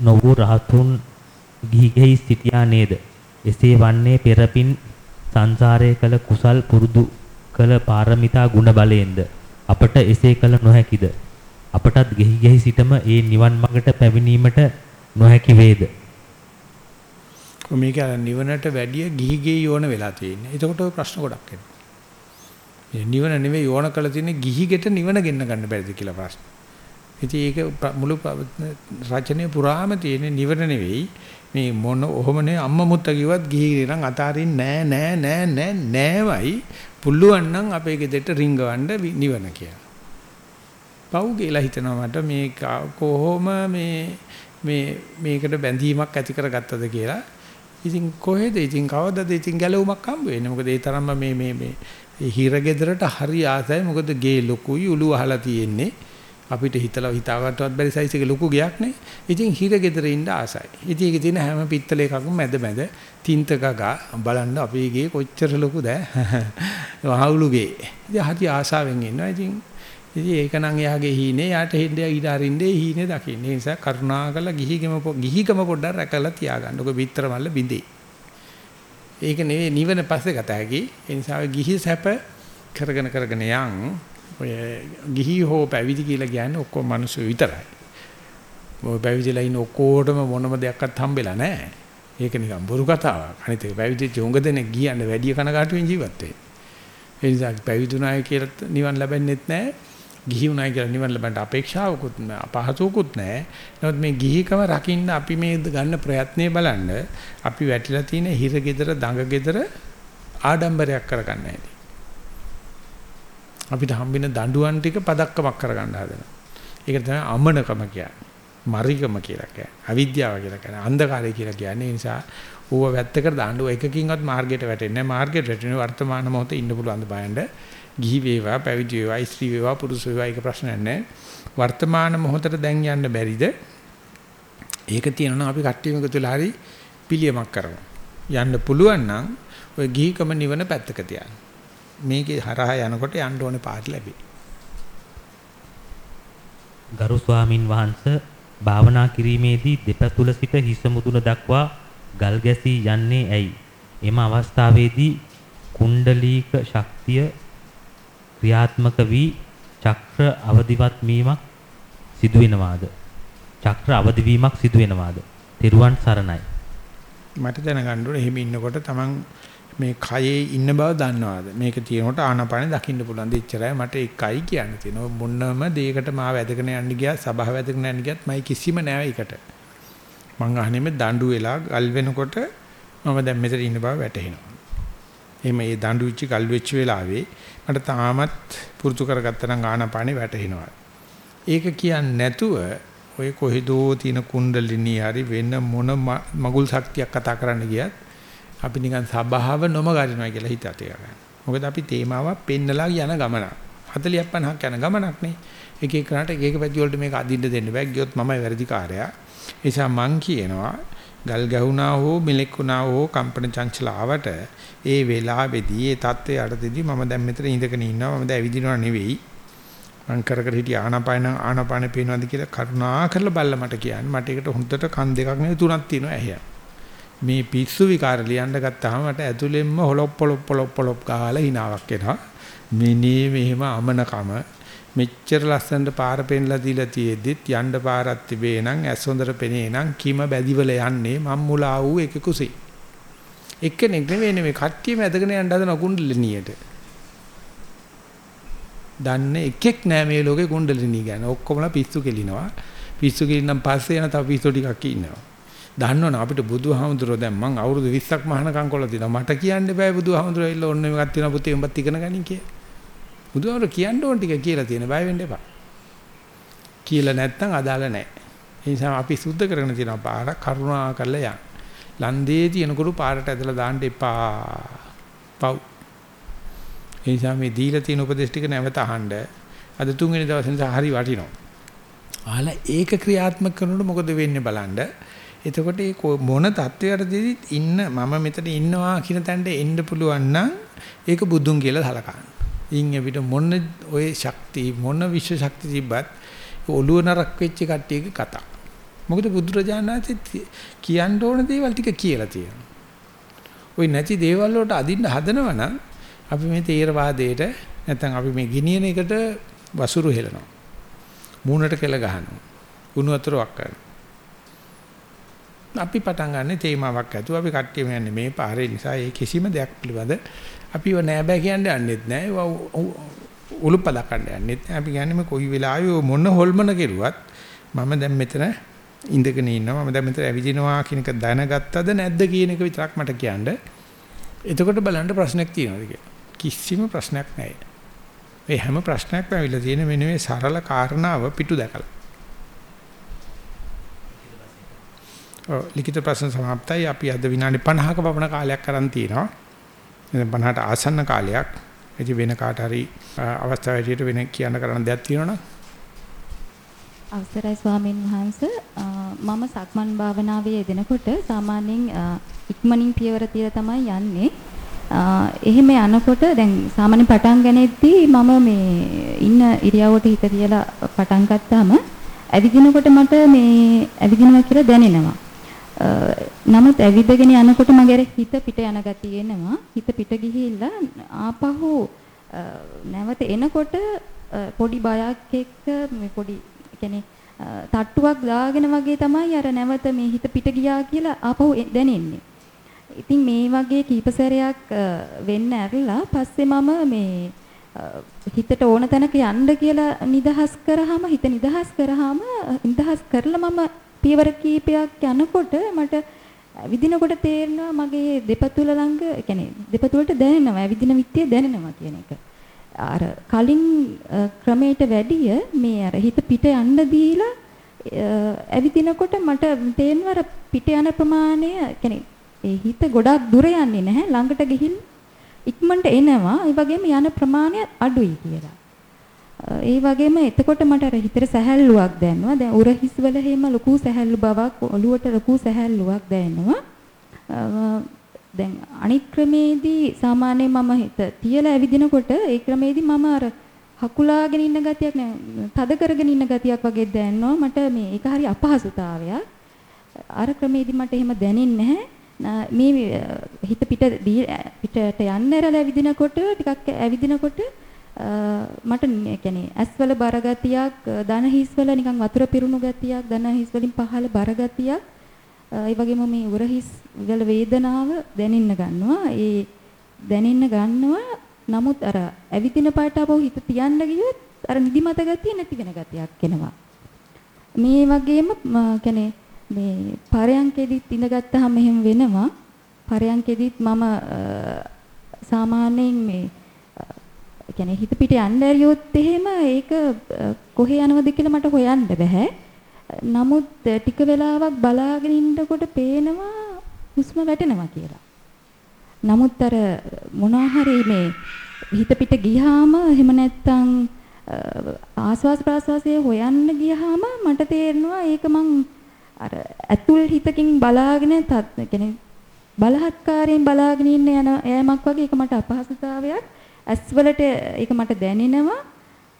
නොවූ රහතුන් ගිහිගෙහි සිටියා නේද? එසේ වන්නේ පෙරපින් සංසාරයේ කළ කුසල් පුරුදු කළ පාරමිතා ගුණ බලයෙන්ද අපට එසේ කළ නොහැකිද? අපටත් ගෙහි ගෙහි සිටම ඒ නිවන් මඟට පැමිණීමට නොහැකි වේද? මේක නිවනට වැඩිය ගිහි ගේ යෝන වෙලා තියෙන්නේ. එතකොට ඔය ප්‍රශ්න ගොඩක් එනවා. නිවන නෙවෙයි යෝන කළ තියෙන්නේ ගිහි ගෙට නිවන ගෙන්න ගන්න බැරිද කියලා ප්‍රශ්න. ඉතින් ඒක මුළු රචනයේ පුරාම තියෙන නිවන නෙවෙයි මේ මොන ඔහොමනේ අම්මා මුත්තා කිව්වත් ගිහි නම් අතාරින්නේ නෑ නෑ නෑ නෑ නෑවයි පුළුවන් නම් අපේ ගෙදරට රිංගවන්න නිවන කියලා. පව් කියලා හිතනවා මට මේ කොහොම මේ මේ මේකට බැඳීමක් ඇති කරගත්තද කියලා. ඉතින් කොහෙද ඉතින් කවදද ඉතින් ගැලවුමක් හම්බ වෙන්නේ? මොකද ඒ තරම්ම මේ මේ මේ හිර ගෙදරට හරි ආසයි. මොකද ගේ ලොකුයි උළු අහලා තියෙන්නේ. අපිට හිතලා හිතාගන්නවත් බැරි සයිස් එකේ ලොකු ගයක් නේ. ඉතින් හිර ගෙදර ඉන්න ආසයි. ඉතින් ඒකේ තියෙන හැම පිත්තල එකක්ම මැද මැද තින්ත ගගා බලන්න අපේ ගේ කොච්චර ලොකුද [laughs] වහවුලු ගේ. ඉතින් හරි ආසාවෙන් ඉන්නවා. ඉතින් ඉතින් ඒක නම් එයාගේ හීනේ යාට හෙන්නේ ඊට අරින්නේ හීනේ දකින්න. ඒ නිසා කරුණාකරලා ගිහිගම ගිහිගම පොඩ්ඩක් රැකලා තියාගන්න. ඔක විතර මල්ල බින්දේ. ඒක නෙවෙයි නිවන පස්සේ ගත හැකි. ඒ නිසා ගිහි සැප කරගෙන කරගෙන යන් ඔය ගිහි හෝ පැවිදි කියලා කියන්නේ ඔක්කොම මිනිස්සු විතරයි. ඔය පැවිදිලා ඉන්න ඔක්කොටම මොනම දෙයක්වත් හම්බෙලා නැහැ. ඒක නිකන් බොරු කතාවක්. අනිත් ඒක පැවිදිච්ච උඟ දෙනෙක් ගියන්නේ වැඩි කනගාටුවෙන් ජීවත් වෙන්නේ. ඒ නිසා පැවිදුණාය කියලා නිවන් ලැබෙන්නෙත් නැහැ. ගිහි උනායි කියලා නිවන් ලැබන්න අපේක්ෂාවකුත් නැහැ. අපහසුකුත් නැහැ. නමුත් මේ ගිහිකම රකින්න අපි මේ ගන්න ප්‍රයත්නේ බලන්න අපි වැටිලා තියෙන හිර gedara දඟ gedara ආඩම්බරයක් කරගන්න හැටි. අපිට හම්බෙන දඬුවම් ටික පදක්කමක් කරගන්න හදනවා. ඒක තමයි අමනකම කියන්නේ. මරිකම කියලා කියන්නේ. අවිද්‍යාව කියලා කියන්නේ. අන්ධකාරය කියලා කියන්නේ. ඒ නිසා ඌව වැත්තකට දාන්න ඌ එකකින්වත් මාර්ගයට වැටෙන්නේ නැහැ. මාර්ගයට වැටෙන්නේ වර්තමාන මොහොතේ ඉන්න පුළුවන් ද බලන්න. ගිහි වේවා, පැවිදි වේවා, ස්ත්‍රී වේවා, පුරුෂ වේවා ඒක ප්‍රශ්නයක් නැහැ. වර්තමාන මොහොතට දැන් යන්න බැරිද? ඒක තියෙනවා අපි කට්ටියම එකතු වෙලා හරි පිළියමක් කරනවා. යන්න පුළුවන් නම් ඔය ගිහිකම නිවන පැත්තක තියන්න. මේකේ හරහා යනකොට යන්න ඕනේ පාට ලැබෙයි. ගරු ස්වාමින් වහන්සේ භාවනා කිරීමේදී දෙපතුල සිට හිස මුදුන දක්වා ගල් ගැසී යන්නේ ඇයි? එම අවස්ථාවේදී කුණ්ඩලීක ශක්තිය ක්‍රියාත්මක වී චක්‍ර අවදිවත් වීමක් සිදු වෙනවාද? චක්‍ර අවදි වීමක් සිදු වෙනවාද? තෙරුවන් සරණයි. මට දැනගන්න ඕනේ එහෙම ඉන්නකොට Taman මේ කයේ ඉන්න බව දන්නවාද? මේක තියෙනකොට ආනාපානෙ දකින්න පුළුවන් දෙච්චරයි මට එකයි කියන්න තියෙනවා. මොනම දෙයකට මාව ඇදගෙන යන්න ගියා සබාව ඇදගෙන යන්න ගියත් මයි කිසිම නෑ ඒකට. මං අහන්නේ මේ දඬු වෙලා ගල් වෙනකොට මම දැන් මෙතන ඉන්න බව වැටහෙනවා. එහෙම ඒ දඬු වෙච්ච ගල් වෙච්ච වෙලාවේ මට තාමත් පුරුදු කරගත්තා නම් ආනාපානෙ වැටහෙනවා. ඒක කියන්නේ නැතුව ඔය කොහෙදෝ තියෙන කුණ්ඩලිනී හරි වෙන මොන මගුල් ශක්තියක් කතා කරන්න ගියත් අපි නිකන් සබාව නොම ගන්නවා කියලා හිතට ගන්න. මොකද අපි තේමාවක් පෙන්නලා යන ගමනක්. 40ක් 50ක් යන ගමනක් නේ. එක එක කරාට එක එක පැති වලට මේක අදින්න දෙන්න බෑ. ගියොත් මමයි වැරදිකාරයා. ඒ නිසා මං කියනවා ගල් ගැහුණා හෝ මිලෙක් වුණා හෝ කම්පන චංචල ආවට ඒ වෙලාවේදී ඒ தත්ත්වය යටතේදී මම දැන් මෙතන ඉඳගෙන ඉන්නවා. මම දැන් ඇවිදිනවා නෙවෙයි. මං කර කර හිටිය ආනාපාන ආනාපාන පේනවාද කියලා කරුණා කරලා බලලා මට කියන්න. මට ඒකට හොඳට කන් දෙකක් නෙවෙයි තුනක් තියෙනවා ඇහැ. මේ පිස්සු විකාර ලියන්න ගත්තාම මට ඇතුළෙන්ම හොලොප් පොලොප් පොලොප් පොලොප් ගාලා hinaවක් එනවා. මිනේ මෙහෙම අමනකම මෙච්චර ලස්සනට පාර පෙන්ලා දීලා තියෙද්දිත් යන්න පාරක් තිබේ නම් ඇස් හොඳට පෙනේ නම් කිම බැදිවල යන්නේ මම්මුලා වූ එක කුසී. එක්කෙනෙක් නෙවෙයි නෙවෙයි කට්ටියම ඇදගෙන යන්න හදන කුණ්ඩලිනියට. දන්නේ එකෙක් නෑ මේ ලෝකේ කුණ්ඩලිනිය ගැන. ඔක්කොමලා පිස්සු කෙලිනවා. පිස්සු කෙලින්නම් පස්සේ යන තව පිස්සු ටිකක් ඉන්නවා. දන්නවනේ අපිට බුදුහාමුදුරුවෝ දැන් මං අවුරුදු 20ක් මහානකම් කොල්ල දිනා මට කියන්න බෑ බුදුහාමුදුරුවෝ ඇවිල්ලා ඔන්න මේකක් තියෙනවා පුතේ උඹත් ඉගෙන ගනින් කියලා. බුදුහාමුදුරුවෝ කියන්න ඕන ටික කියලා තියෙන බය වෙන්න එපා. කියලා නැත්තම් අදාළ නැහැ. ඒ නිසා අපි සුද්ධ කරගෙන තියෙනවා පාර කරුණා කරලා යන්න. ලන්දේ තියෙනකොට පාරට ඇදලා දාන්න එපා. පව්. ඒ නිසා මේ දීලා තියෙන උපදේශ ටික නැවත අහන්න. අද තුන්වෙනි දවසේ නිසා හරි වටිනවා. අහලා ඒක ක්‍රියාත්මක කරනකොට මොකද වෙන්නේ බලන්න. එතකොට මේ මොන தத்துவයටදී ඉන්න මම මෙතන ඉන්නවා කියන තැනට එන්න පුළුවන් නම් ඒක බුදුන් කියලා හලකන්න. ඉන් අපිට මොන ඔය ශක්ති මොන විශ්ව ශක්ති තිබ්බත් ඔළුව නරක් වෙච්ච කට්ටියගේ කතා. මොකද බුදුරජාණන්සේ කියන්න ඕන දේවල් ටික කියලා තියෙනවා. ওই නැති දේවල් වලට අදින්න හදනවා නම් අපි මේ තේරවාදයට නැත්නම් අපි මේ ගිනියන එකට වසුරු හෙලනවා. මූණට කෙල ගහනවා. උණු වතුර වක් කරනවා. අපි පටන් ගන්න තේමාවක් ඇතුව අපි කට්ටියම යන්නේ මේ පාරේ නිසා. ඒ කිසිම දෙයක් පිළිබඳ අපිව නෑ බෑ කියන්නේ යන්නෙත් නෑ. උලුප්පල කන්න යන්නෙත් නෑ. අපි කියන්නේ මේ කොයි වෙලාවෙ මොන හොල්මන කෙරුවත් මම දැන් මෙතන ඉඳගෙන ඉන්නවා. මම දැන් මෙතන ඇවිදිනවා කියන එක දැනගත්තද නැද්ද කියන එක විතරක් මට කියන්න. එතකොට බලන්න ප්‍රශ්නයක් තියෙනවද කියලා. කිසිම ප්‍රශ්නයක් නැහැ මේ හැම ප්‍රශ්නයක්ම ඇවිල්ලා තියෙන මෙන්න මේ සරල කාරණාව පිටු දැකලා. ලිඛිත ප්‍රශ්න સમાප්තයි. අපි අද විනාඩි 50ක පමණ කාලයක් කරන් තිනවා. දැන් 50ට ආසන්න කාලයක්. ඉතින් වෙන කාට හරි අවස්ථාව ඇටියට වෙන කියන්න කරන්න දෙයක් තියෙනවනම් අවසරයි ස්වාමින් වහන්සේ මම සක්මන් භාවනාවේ යෙදෙනකොට සාමාන්‍යයෙන් ඉක්මනින් පියවර තියලා තමයි යන්නේ. එහෙම යනකොට දැන් සාමාන්‍ය පටන් ගන්නෙද්දී මම මේ ඉන්න ඉරියව්වට හිත තියලා පටන් ගත්තාම ඇවිදිනකොට මට මේ ඇවිදිනවා කියලා දැනෙනවා. නමුත් ඇවිදගෙන යනකොට මගේ හිත පිට යන ගතිය එනවා. හිත පිට ගිහිල්ලා ආපහු නැවත එනකොට පොඩි බයක් එක්ක මේ පොඩි කියන්නේ තට්ටුවක් දාගෙන වගේ තමයි අර නැවත මේ හිත පිට ගියා කියලා ආපහු දැනෙන්නේ. ඉතින් මේ වගේ කීප සැරයක් වෙන්න ඇරලා පස්සේ මම මේ හිතට ඕන තැනක යන්න කියලා නිදහස් කරාම හිත නිදහස් කරාම නිදහස් කරලා මම පියවර කීපයක් යනකොට මට විදිනකොට තේරෙනවා මගේ දෙපතුල ළඟ يعني දෙපතුලට දැනෙනවා විදින විත්තිය දැනෙනවා කියන එක. අර කලින් අ, ක්‍රමයට වැඩිය මේ අර හිත පිට යන්න දීලා අ, ඇවිදිනකොට මට තේරෙනවා අර පිට යන ප්‍රමාණය يعني ඒ හිත ගොඩාක් දුර යන්නේ නැහැ ළඟට ගිහින් ඉක්මනට එනවා ඒ වගේම යන ප්‍රමාණය අඩුයි කියලා. අ, ඒ වගේම එතකොට මට අර හිතේ සැහැල්ලුවක් දැනෙනවා. දැන් උර හිස් වල හැම ලොකු සැහැල්ලු බවක් ඔළුවට ලොකු සැහැල්ලුවක් දැනෙනවා. අ, දැන් අනිත් ක්‍රමේදී සාමාන්‍යයෙන් මම හිත තියලා ඇවිදිනකොට ඒ ක්‍රමේදී මම අර හකුලාගෙන ඉන්න ගතියක් නෑ තද කරගෙන ඉන්න ගතියක් වගේ දැනෙනවා මට මේ ඒක හරි අපහසුතාවයක් අර ක්‍රමේදී මට එහෙම දැනෙන්නේ නැහැ නා- මේ අ, හිත පිට දී- පිටට යන්න ඇරලා ඇවිදිනකොට ටිකක් ඇවිදිනකොට අ, මට ඒ කියන්නේ ඇස්වල බර ගතියක් දන හිස්වල නිකන් වතුර පිරුණු ගතියක් දන හිස් වලින් පහළ බර ගතියක් ඒ වගේම මේ උරහිස් වල වේදනාව දැනෙන්න ගන්නවා. ඒ දැනෙන්න ගන්නවා. නමුත් අර ඇවිදින පාට අපෝ හිත තියන්න ගියොත් අර නිදිමත ගතිය නැති වෙන ගතියක් එනවා. මේ වගේම කියන්නේ මේ පරයන්කෙදිත් ඉඳගත්තාම එහෙම වෙනවා. පරයන්කෙදිත් මම අ, සාමාන්‍යයෙන් මේ අ, කියන්නේ හිත පිට යන්න ඇරියොත් එහෙම ඒක අ, කොහේ යනවද කියලා මට හොයන්න බෑ. නමුත් ටික වෙලාවක් බලාගෙන ඉන්නකොට පේනවා හුස්ම වැටෙනවා කියලා. නමුත් අර මොනවා හරි මේ හිත පිට ගියාම එහෙම නැත්තම් අ, ආස්වාස් ප්‍රාස්වාසයේ හොයන්න ගියාම මට තේරෙනවා ඒක මං අර ඇතුල් හිතකින් බලාගෙන තත් කියන්නේ බලහත්කාරයෙන් බලාගෙන ඉන්න යන යෑමක් වගේ ඒක මට අපහසුතාවයක් ඇස් වලට ඒක මට දැනෙනවා.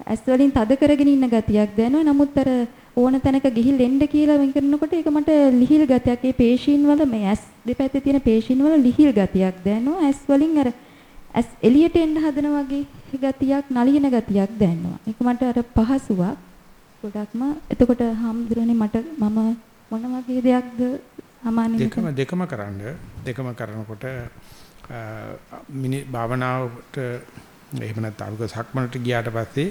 ඇස් වලින් තද කරගෙන ඉන්න ගතියක් දැනෙනවා. නමුත් අර ඕන තැනක ගිහිල් එන්න කියලා වෙන් කරනකොට ඒක මට ලිහිල් ගතියක්. ඒ පේශීන් වල මේ ඇස් දෙපැත්තේ තියෙන පේශීන් වල ලිහිල් ගතියක් දැනෙනවා. ඇස් වලින් අර ඇස් එළියට එන්න හදන වගේ ගතියක් නලියන ගතියක් දැනෙනවා. ඒක මට අර පහසුවක්. ගොඩක්ම එතකොට හම්දුරනේ මට මම මොන වගේ දෙයක්ද සාමාන්‍යයෙන් දෙකම දෙකම කරන්න. දෙකම කරනකොට අ, මිනි භාවනාවට එහෙම නැත්නම් අරුක සක්මනට ගියාට පස්සේ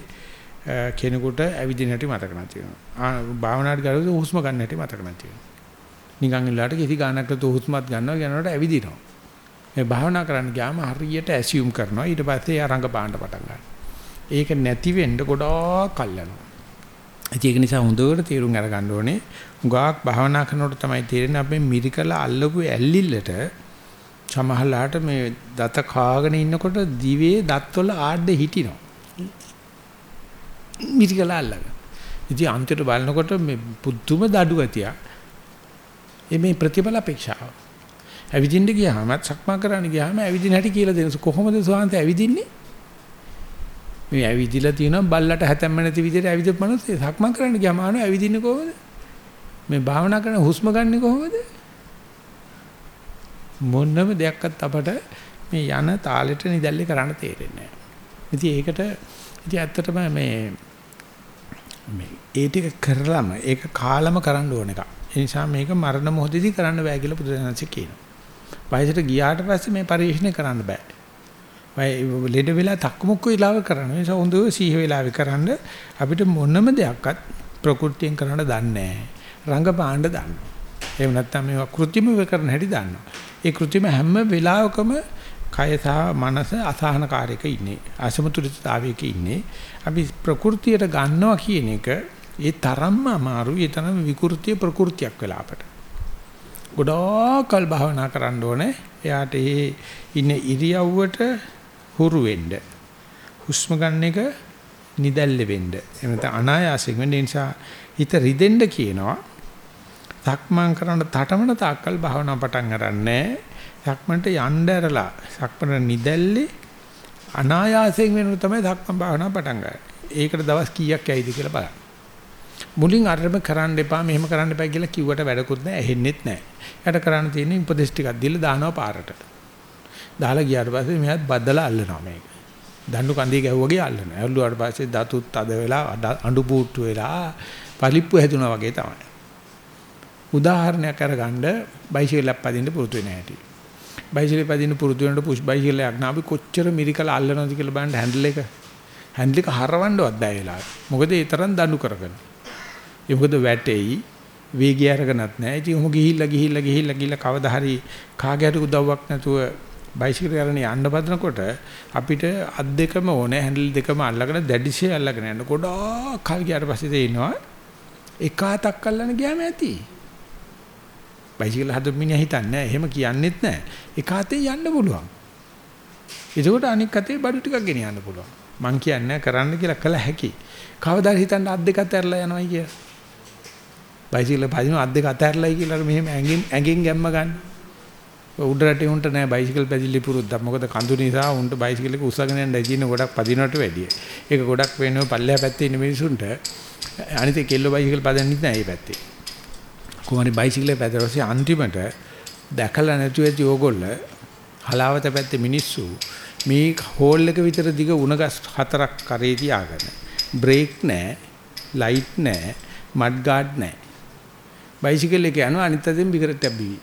අ, කෙනෙකුට ඇවිදින හැටි මතක නැති වෙනවා. ආ භාවනාවට ගියොත් හුස්ම ගන්න හැටි මතක නැති වෙනවා. නිකන් ඉල්ලට කිසි ගානක් නැතුව හුස්මත් ගන්නවා යනකොට ඇවිදිනවා. මේ භාවනා කරන්න ගියාම හරියට ඇසියුම් කරනවා ඊට පස්සේ අරංග පාන්න පටන් ගන්නවා. ඒක නැති වෙන්න ගොඩාක් කල් යනවා. ඉතින් ඒක නිසා හොඳට තේරුම් අරගන්න ඕනේ. හුඟක් භාවනා කරනකොට තමයි තේරෙන්නේ අපි මිරිකලා අල්ලපු ඇල්ලිල්ලට සමහරලාට මේ දත කාගෙන ඉන්නකොට දිවේ දත්වල ආඩ හිටිනවා. මිරිකලා අල්ලගෙන. ඉතින් අන්තිමට බලනකොට මේ පුදුම දඩු ගතිය. ඒ මේ ප්‍රතිඵල අපේක්ෂාව. ඇවිදින්න ගියාම සක්මා කරන්න ගියාම ඇවිදින හැටි කියලා දෙනස කොහොමද සෝහන්ත ඇවිදින්නේ? මේ ඇවිදිලා තියෙනවා බල්ලට හැතැම්ම නැති විදිහට ඇවිදපු මනුස්සය සක්මන් කරන්න ගියාම ආනෝ ඇවිදින්නේ කොහොමද? මේ භාවනා කරන හුස්ම ගන්නෙ කොහොමද? මොනම දෙයක්වත් අපට මේ යන තාලෙට නිදැල්ලේ කරන්න තේරෙන්නේ නැහැ. ඉතින් ඒකට ඉතින් ඇත්තටම මේ මේ ඒ ටික කරලම ඒක කාලම කරන්න ඕන එකක්. ඒ නිසා මේක මරණ මොහොතේදී කරන්න බෑ කියලා බුදුරජාණන්සේ කියනවා. වයසට ගියාට පස්සේ මේ පරිශ්‍රණය කරන්න බෑ. වයි ලෙඩ වෙලා තක්මුක්කු වෙලාව කරන්න. ඒ නිසා හොඳව සීහ වෙලාවේ කරන්න අපිට මොනම දෙයක්වත් ප්‍රകൃතියෙන් කරන්න දන්නේ නැහැ. රංගපාණ්ඩ දන්නවා. එහෙම නැත්නම් මේවා કૃත්‍රිම කරන හැටි දන්නවා. ඒ કૃතිම හැම වෙලාවකම කය සහ මනස අසහනකාරයක ඉන්නේ. අසමතුලිතතාවයක ඉන්නේ. අපි ප්‍රകൃතියට ගන්නවා කියන එක ඒ තරම්ම අමාරුයි. ඒ තරම් විකෘතිය ප්‍රകൃතියක් වෙලා අපට. ගොඩාක්ල් භාවනා කරන්න ඕනේ. එයාට ඒ ඉන්න ඉරියව්වට හුරු වෙන්න. හුස්ම ගන්න එක නිදැල්ලෙ වෙන්න. එහෙම නැත්නම් අනායාසයෙන් වෙන්න නිසා හිත රිදෙන්න කියනවා. සක්මන් කරන තටමන තාක්කල් භාවනා පටන් ගන්නෑ. සක්මන්ට යන්න ඇරලා සක්මන නිදැල්ලේ අනායාසයෙන් වෙනු තමයි සක්මන් භාවනා පටන් ගන්න. ඒකට දවස් කීයක් ඇයිද කියලා බලන්න. මුලින් අරම කරන්න එපා මෙහෙම කරන්න එපා කියලා කිව්වට වැඩකුත් නැහැ ඇහෙන්නෙත් නැහැ. යට කරන්න තියෙන උපදේශ ටිකක් දීලා දානවා පාරට. දාලා ගියාට පස්සේ මෙයාත් බද්දලා අල්ලනවා මේක. දඬු කන්දේ ගැහුවාගේ අල්ලනවා. ඇල්ලුවාට පස්සේ දතුත් අද වෙලා අඬු බූට්ටු වෙලා පලිප්පු හැදුනා වගේ තමයි. උදාහරණයක් අරගන්න බයිසිකලයක් පදින්න පුරුදු වෙන හැටි. බයිසිකලෙ පදින්න පුරුදු වෙනකොට පුෂ් බයිසිකලයක් නාවි කොච්චර මිරිකල අල්ලනවද කියලා බලන්න හැන්ඩල් එක. හැන්ඩල් එක හරවන්නවත් බැහැ වෙලාවට. මොකද ඒ තරම් දඬු කරගෙන. ඒ මොකද වැටෙයි වේගය අරගෙනත් නැහැ. ඉතින් ඔහොම ගිහිල්ලා ගිහිල්ලා ගිහිල්ලා ගිහිල්ලා කවදා හරි කාගේ හරි උදව්වක් නැතුව බයිසිකල් කරන යන්න බදනකොට අපිට අත් දෙකම ඕනේ හැන්ඩල් දෙකම අල්ලගෙන දැඩිශේ අල්ලගෙන යන්න ගොඩාක් කල් ගියාට පස්සේ තේිනවා එක අතක් අල්ලන ගියාම ඇති. බයිසිකල් හදපු මිනිහා හිතන්නේ නැහැ. එහෙම කියන්නෙත් නැහැ. එක අතේ යන්න පුළුවන්. එතකොට අනික් අතේ බඩු ටිකක් ගෙනියන්න පුළුවන්. මං කියන්නේ කරන්න කියලා කළ හැකි. කවදාද හිතන්න අත් දෙක අතහැරලා යනවයි කියලා. බයිසිකල් පදින අත් දෙක අතහැරලායි කියලා මෙහෙම ඇඟෙන් ඇඟෙන් ගැම්ම ගන්න. උඩ රටේ උන්ට නෑ බයිසිකල් පැදිලි පුරුද්දක්. මොකද කඳු නිසා උන්ට බයිසිකල් එක උස්සගෙන යන්න ඉතින් ගොඩක් පදිනවට වැඩිය. ඒක ගොඩක් වෙනවා පල්ලෙහා පැත්තේ ඉන්න මිනිසුන්ට. අනිත් ඒ කෙල්ල බයිසිකල් පදන්නේ නැහැ මේ පැත්තේ. කොහොමද බයිසිකලේ පැදරෝසේ අන්තිමට දැකලා නැතුව ඇති ඕගොල්ල හලාවත පැත්තේ මිනිස්සු මේ හෝල් එක විතර දිග උණගස් හතරක් කරේ තියාගෙන බ්‍රේක් නැහැ ලයිට් නැහැ මඩ් ගාඩ් නැහැ බයිසිකල් එක යනවා අනිත් අතෙන් බිකරට ඇබ්බිවි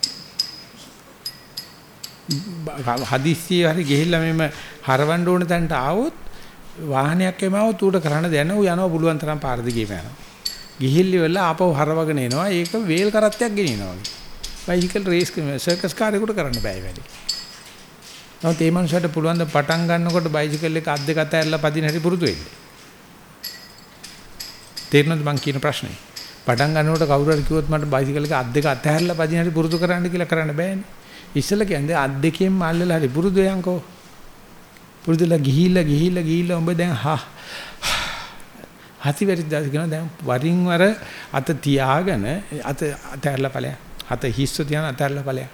හදිස්සියේ හරි ගිහිල්ලා මෙම හරවන්න ඕන තැනට ආවොත් වාහනයක් එමවොත් ඌට කරන්න දෙන්න ඌ යනවා පුළුවන් තරම් පාර දිගේම යනවා. ගිහිල්ලි වල ආපහු හරවගෙන එනවා ඒක වේල් කරත්තයක් ගෙනියනවා බයිසිකල් රේස් සර්කස් කාර්යයකට කරන්න බෑ වැඩි නමුත් ඒ මනුස්සයට පුළුවන් ද පටන් ගන්නකොට බයිසිකල් එක අත් දෙක අතහැරලා පදින හැටි පුරුදු වෙන්න. තේරෙනවද මං කියන ප්‍රශ්නේ? පටන් ගන්නකොට කවුරු හරි කිව්වොත් මට බයිසිකල් එක අත් දෙක අතහැරලා පදින හැටි පුරුදු කරන්න කියලා කරන්න බෑනේ. ඉස්සෙල්ලා කියන්නේ අත් දෙකෙන් මල්ලලා හරි පුරුදු වෙයන්කෝ. පුරුදුලා ගිහිල්ලා ගිහිල්ලා ගිහිල්ලා උඹ දැන් හා හති වෙරිද්දාස් කියන දැන් වරින් වර අත තියාගෙන අත අතහැරලා ඵලයක්. අත හිස්ස තියන අතහැරලා ඵලයක්.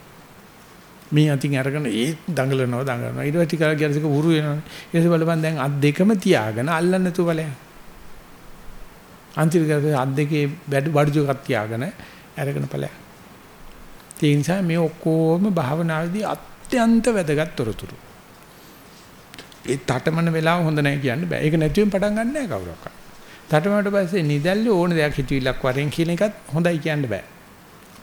මේ අතින් අරගෙන ඒ දඟලනවා දඟලනවා. ඊට පස්සේ ටිකක් ගැරසික උරු වෙනවනේ. ඊට පස්සේ බලපන් දැන් අත් දෙකම තියාගෙන අල්ලන්න නැතුව බලයන් අන්තිම ගැරසික අත් දෙකේ බඩු බඩු එකක් තියාගෙන අරගෙන ඵලයන් ඒ නිසා මේ ඔක්කොම භාවනාවේදී අත්‍යන්ත වැදගත් තොරතුරු. ඒ තටමන වෙලාව හොඳ නැහැ කියන්න බෑ. ඒක නැතිවෙන් පටන් ගන්න නැහැ කවුරක්වත්. තටමනට පස්සේ නිදැල්ලේ ඕන දෙයක් හිතවිල්ලක් වරෙන් කියන එකත් හොඳයි කියන්න බෑ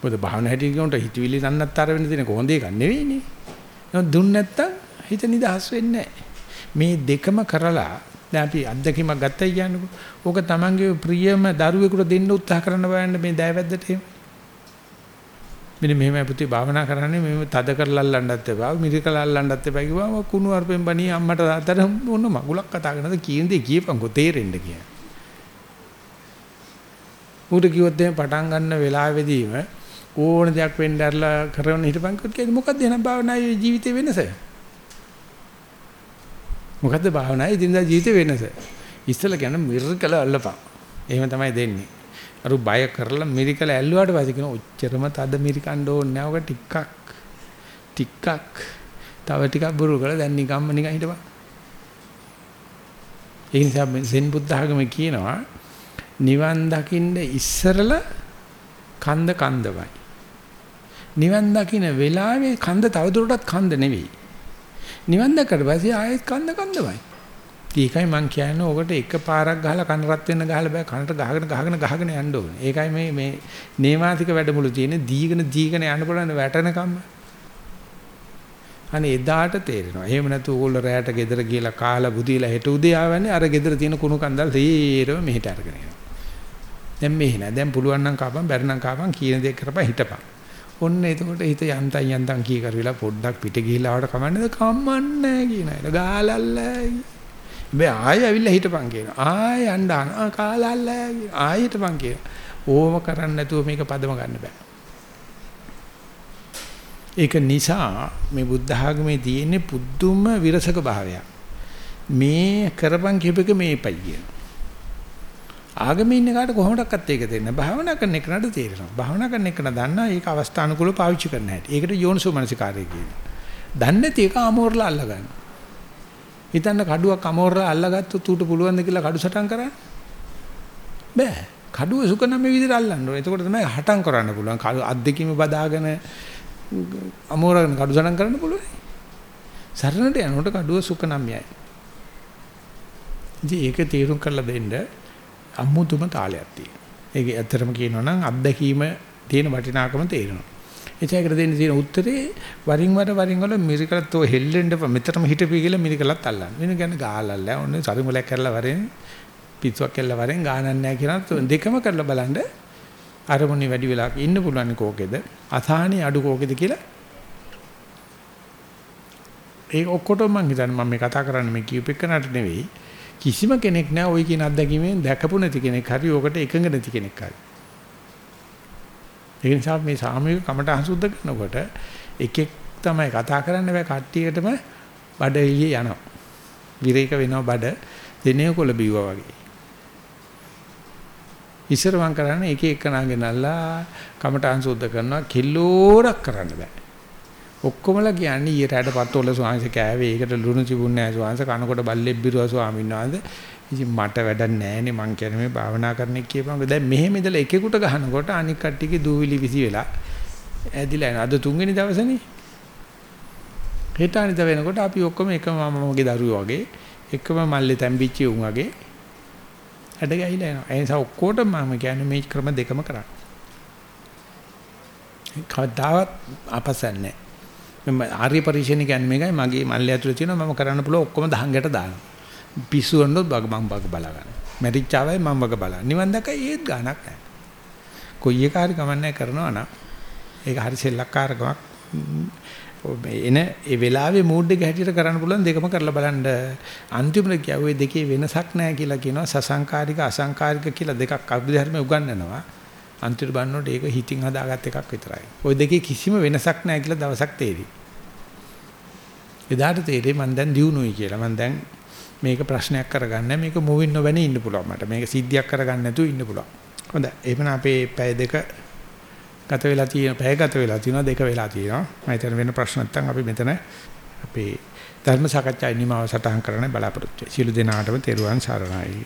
මොකද භාවනා හැටි කියනට හිතවිලි නන්නත්තර වෙන්න තියෙන කොහොඳ එකක් නෙවෙයිනේ. නමුත් දුන්න නැත්තම් හිත නිදහස් වෙන්නේ මේ දෙකම කරලා දැන් අපි අත්දැකීමක් ගත්තයි කියන්නකෝ. ඕක තමන්ගේ ප්‍රියම දරුවෙකුට දෙන්න උත්සාහ කරන්න බෑනේ මේ දෑවැද්දට එහෙම. මෙන්න මෙහෙමයි පුතේ භාවනා කරන්නේ මෙහෙම තද කරලා අල්ලන්නත් එපා මිරිකලා අල්ලන්නත් එපා කිව්වම කුණු අරපෙන් බණී අම්මට අතර මොන මගුලක් කතා කරනද කියන දේ කියපන්කෝ තේරෙන්න කියන. උඩ කිව්වොත් එහෙම පටන් ගන්න වෙලාවෙදීම ඕන දෙයක් වෙන්න ඇරලා කරන හිටපන් කිව්වොත් කියන්නේ මොකද්ද එහෙනම් භාවනායේ ජීවිතේ වෙනස? මොකද්ද භාවනායේ දිනදා ජීවිතේ වෙනස? ඉස්සෙල්ලා කියන මිරිකල අල්ලපන්. එහෙම තමයි දෙන්නේ. අර බය කරලා මිරිකල ඇල්ලුවාට පස්සේ කියන ඔච්චරම තද මිරිකන්න ඕනේ නැහැ. ඔක ටිකක් ටිකක් තව ටිකක් බුරු කරලා දැන් නිකම්ම නිකන් හිටපන්. ඒ නිසා සෙන් බුද්ධ ආගමේ කියනවා නිවන් දකින්න ඉස්සරලා කන්ද කන්දමයි. නිවන් දකින්න වෙලාවේ කන්ද තවදුරටත් කන්ද නෙවෙයි. නිවන් දැක්කට පස්සේ ආයෙත් කන්ද කන්දමයි. ඒකයි මම කියන්නේ ඔකට එක පාරක් ගහලා කන රත් වෙන්න ගහලා බෑ කනට ගහගෙන ගහගෙන ගහගෙන යන්න ඕනේ. ඒකයි මේ මේ නේවාතික වැඩමුළු තියෙන්නේ දීගෙන දීගෙන යන්න බලන්න වැටෙනකම්ම. අනේ එදාට තේරෙනවා. එහෙම නැතු ඕගොල්ලෝ රැයට ගෙදර ගිහලා කාලා බුදිලා හෙට උදේ ආවන්නේ අර ගෙදර තියෙන කුණු කන්දල් තීරව මෙහෙට අරගෙන එනවා. දැන් මෙහෙ නෑ. දැන් පුළුවන් නම් කාපන් බැරි නම් කාපන් කියන දේ කරපන් හිටපන්. ඔන්න එතකොට හිත යන්තම් යන්තම් කී කරවිලා පොඩ්ඩක් පිට ගිහිලා ආවට කමන්නේද කම්මන්නේ කියන අය. ගාලල්ලයි. මේ ආයෙ ඇවිල්ලා හිටපන් කියන. ආයෙ යන්න ආ කාලල්ලයි. ආයෙ හිටපන් කියන. ඕම කරන්නේ නැතුව මේක පදම ගන්න බෑ. ඒක නිසා මේ බුද්ධ ආගමේ තියෙන්නේ පුදුම විරසක භාවයක්. මේ කරපන් කියපෙක මේපයි කියන. ආගමේ ඉන්න කාට කොහොමඩක්වත් ඒක තේරෙන්නේ නැහැ. භාවනා කරන එකනට තේරෙනවා. භාවනා කරන එකන දන්නා ඒක අවස්ථානුකූලව පාවිච්චි කරන්න හැටි. ඒකට යෝනිසෝ මනසිකාරය කියනවා. දන්නේ නැති එක අමෝරලා අල්ලගන්න. හිතන්න කඩුවක් අමෝරලා අල්ලගත්තොත් ඌට පුළුවන් ද කියලා කඩු සටන් කරන්න? බෑ. කඩුව සුකනම් මේ විදිහට අල්ලන්න ඕනේ. එතකොට තමයි හටම් කරන්න පුළුවන්. කඩු අත් දෙකීම බදාගෙන අමෝරගෙන කඩු සටන් කරන්න පුළුවන්. සරණට යනකොට කඩුව සුකනම්යයි. ඉතින් ඒක තීරුම් කරලා දෙන්න අමුතුම තාලයක් තියෙනවා. ඒක ඇත්තටම කියනවා නම් අත්දැකීම තියෙන වටිනාකම තේරෙනවා. එචයකට දෙන්න තියෙන උත්තරේ වරින් වර වරින් වල මිරිකලත් ඔය හෙල්ලෙන්න මෙතනම හිටපී කියලා මිරිකලත් අල්ලන්න. වෙන කියන්නේ ගාලල්ල ඕනේ සරිමුලක් කරලා වරෙන් පිස්සුවක් කරලා වරෙන් ගානක් නැහැ කියන දෙකම කරලා බලන්න අරමුණේ වැඩි වෙලාවක් ඉන්න පුළුවන් කෝකෙද අසහනේ අඩු කෝකෙද කියලා ඒක ඔක්කොටම මම හිතන්නේ මම මේ කතා කරන්නේ මේ කියූපෙකනට නෙවෙයි. කිසිම කෙනෙක් නෑ ওই කියන අත්දැකීමෙන් දැකපු නැති කෙනෙක් හරි ඕකට එකඟ නැති කෙනෙක් හරි. ඒ නිසා මේ සාමූහික කමට අහසුද්ධ කරනකොට එකෙක් තමයි කතා කරන්න බෑ කට්ටියටම බඩ එළිය යනවා. විරේක වෙනවා බඩ දෙනේ කොළ බිව්වා වගේ. ඉස්සර මං කරන්නේ එක එක නාගෙනල්ලා කමට අහසුද්ධ කරනවා කිලෝරක් කරන්න බෑ. ඔක්කොමලා කියන්නේ ඊට හැඩපත්වල ස්වාමීන් කෑවේ. ඒකට ලුණු තිබුණේ නැහැ ස්වාමීන් කනකොට බල්ලෙක් බිරුවා ස්වාමීන් වහන්සේ. ඉතින් මට වැඩක් නැහැනේ මං කියන්නේ මේ භාවනා කරන එක කියපම දැන් මෙහෙම ඉඳලා එකෙකුට ගහනකොට අනික් කට්ටියගේ දූවිලි විසි වෙලා ඇදිලා යන අද තුන්වෙනි දවසනේ. හෙට අනිද වෙනකොට අපි ඔක්කොම එකම මමගේ දරුවෝ වගේ එකම මල්ලේ තැම්පිච්ච උන් වගේ ඇඩ ගහිලා යනවා ඒ නිසා ඔක්කොටම මම කියන්නේ මේ ක්‍රම දෙකම කරන්න. කවදාවත් අපසන්නේ. මම ආර්ය පරිශ්‍රණ කියන්නේ මේකයි. මගේ මල්ලේ ඇතුලේ තියෙනවා. මම කරන්න පුළුවන් ඔක්කොම දහංගට දානවා. පිස්සු වන්නොත් බග මම බග බලා ගන්න මැරිච්චාවයි මම බග බලා නිවන් දැකයි ඒත් ගානක් නැහැ. කොයි එක හරි කමන්නේ කරනවා නම් ඒක හරි සෙල්ලක්කාරකමක්. එන ඒ වෙලාවේ මූඩ් එක හැටියට කරන්න පුළුවන් දෙකම කරලා බලන්න. අන්තිමට කියුවේ දෙකේ වෙනසක් නැහැ කියලා කියනවා. සසංකාරික අසංකාරික කියලා දෙකක් අභිධර්මයේ උගන්වනවා. අන්තිමට බලනකොට ඒක හිතින් හදාගත් එකක් විතරයි. ওই දෙකේ කිසිම වෙනසක් නැහැ කියලා දවසක් තේරෙයි. එදාට තේරෙයි මම දැන් දිනුනොයි කියලා. මම දැන් මේක ප්‍රශ්නයක් කරගන්න මේක මොවින් නොවැනි ඉන්න පුළුවන් මට. මේක සිද්ධියක් කරගන්න නැතුව ඉන්න පුළුවන්. හොඳයි. එහෙනම් අපේ පැය දෙක ගත වෙලා තියෙන පැය ගත වෙලා තියෙනවා දෙක වෙලා තියෙනවා. මම හිතන වෙන ප්‍රශ්න නැත්නම් අපි මෙතන අපේ ධර්ම සාකච්ඡා නිමාව සටහන් කරන්න බලාපොරොත්තු වෙයි. සියලු දෙනාටම තෙරුවන් සරණයි.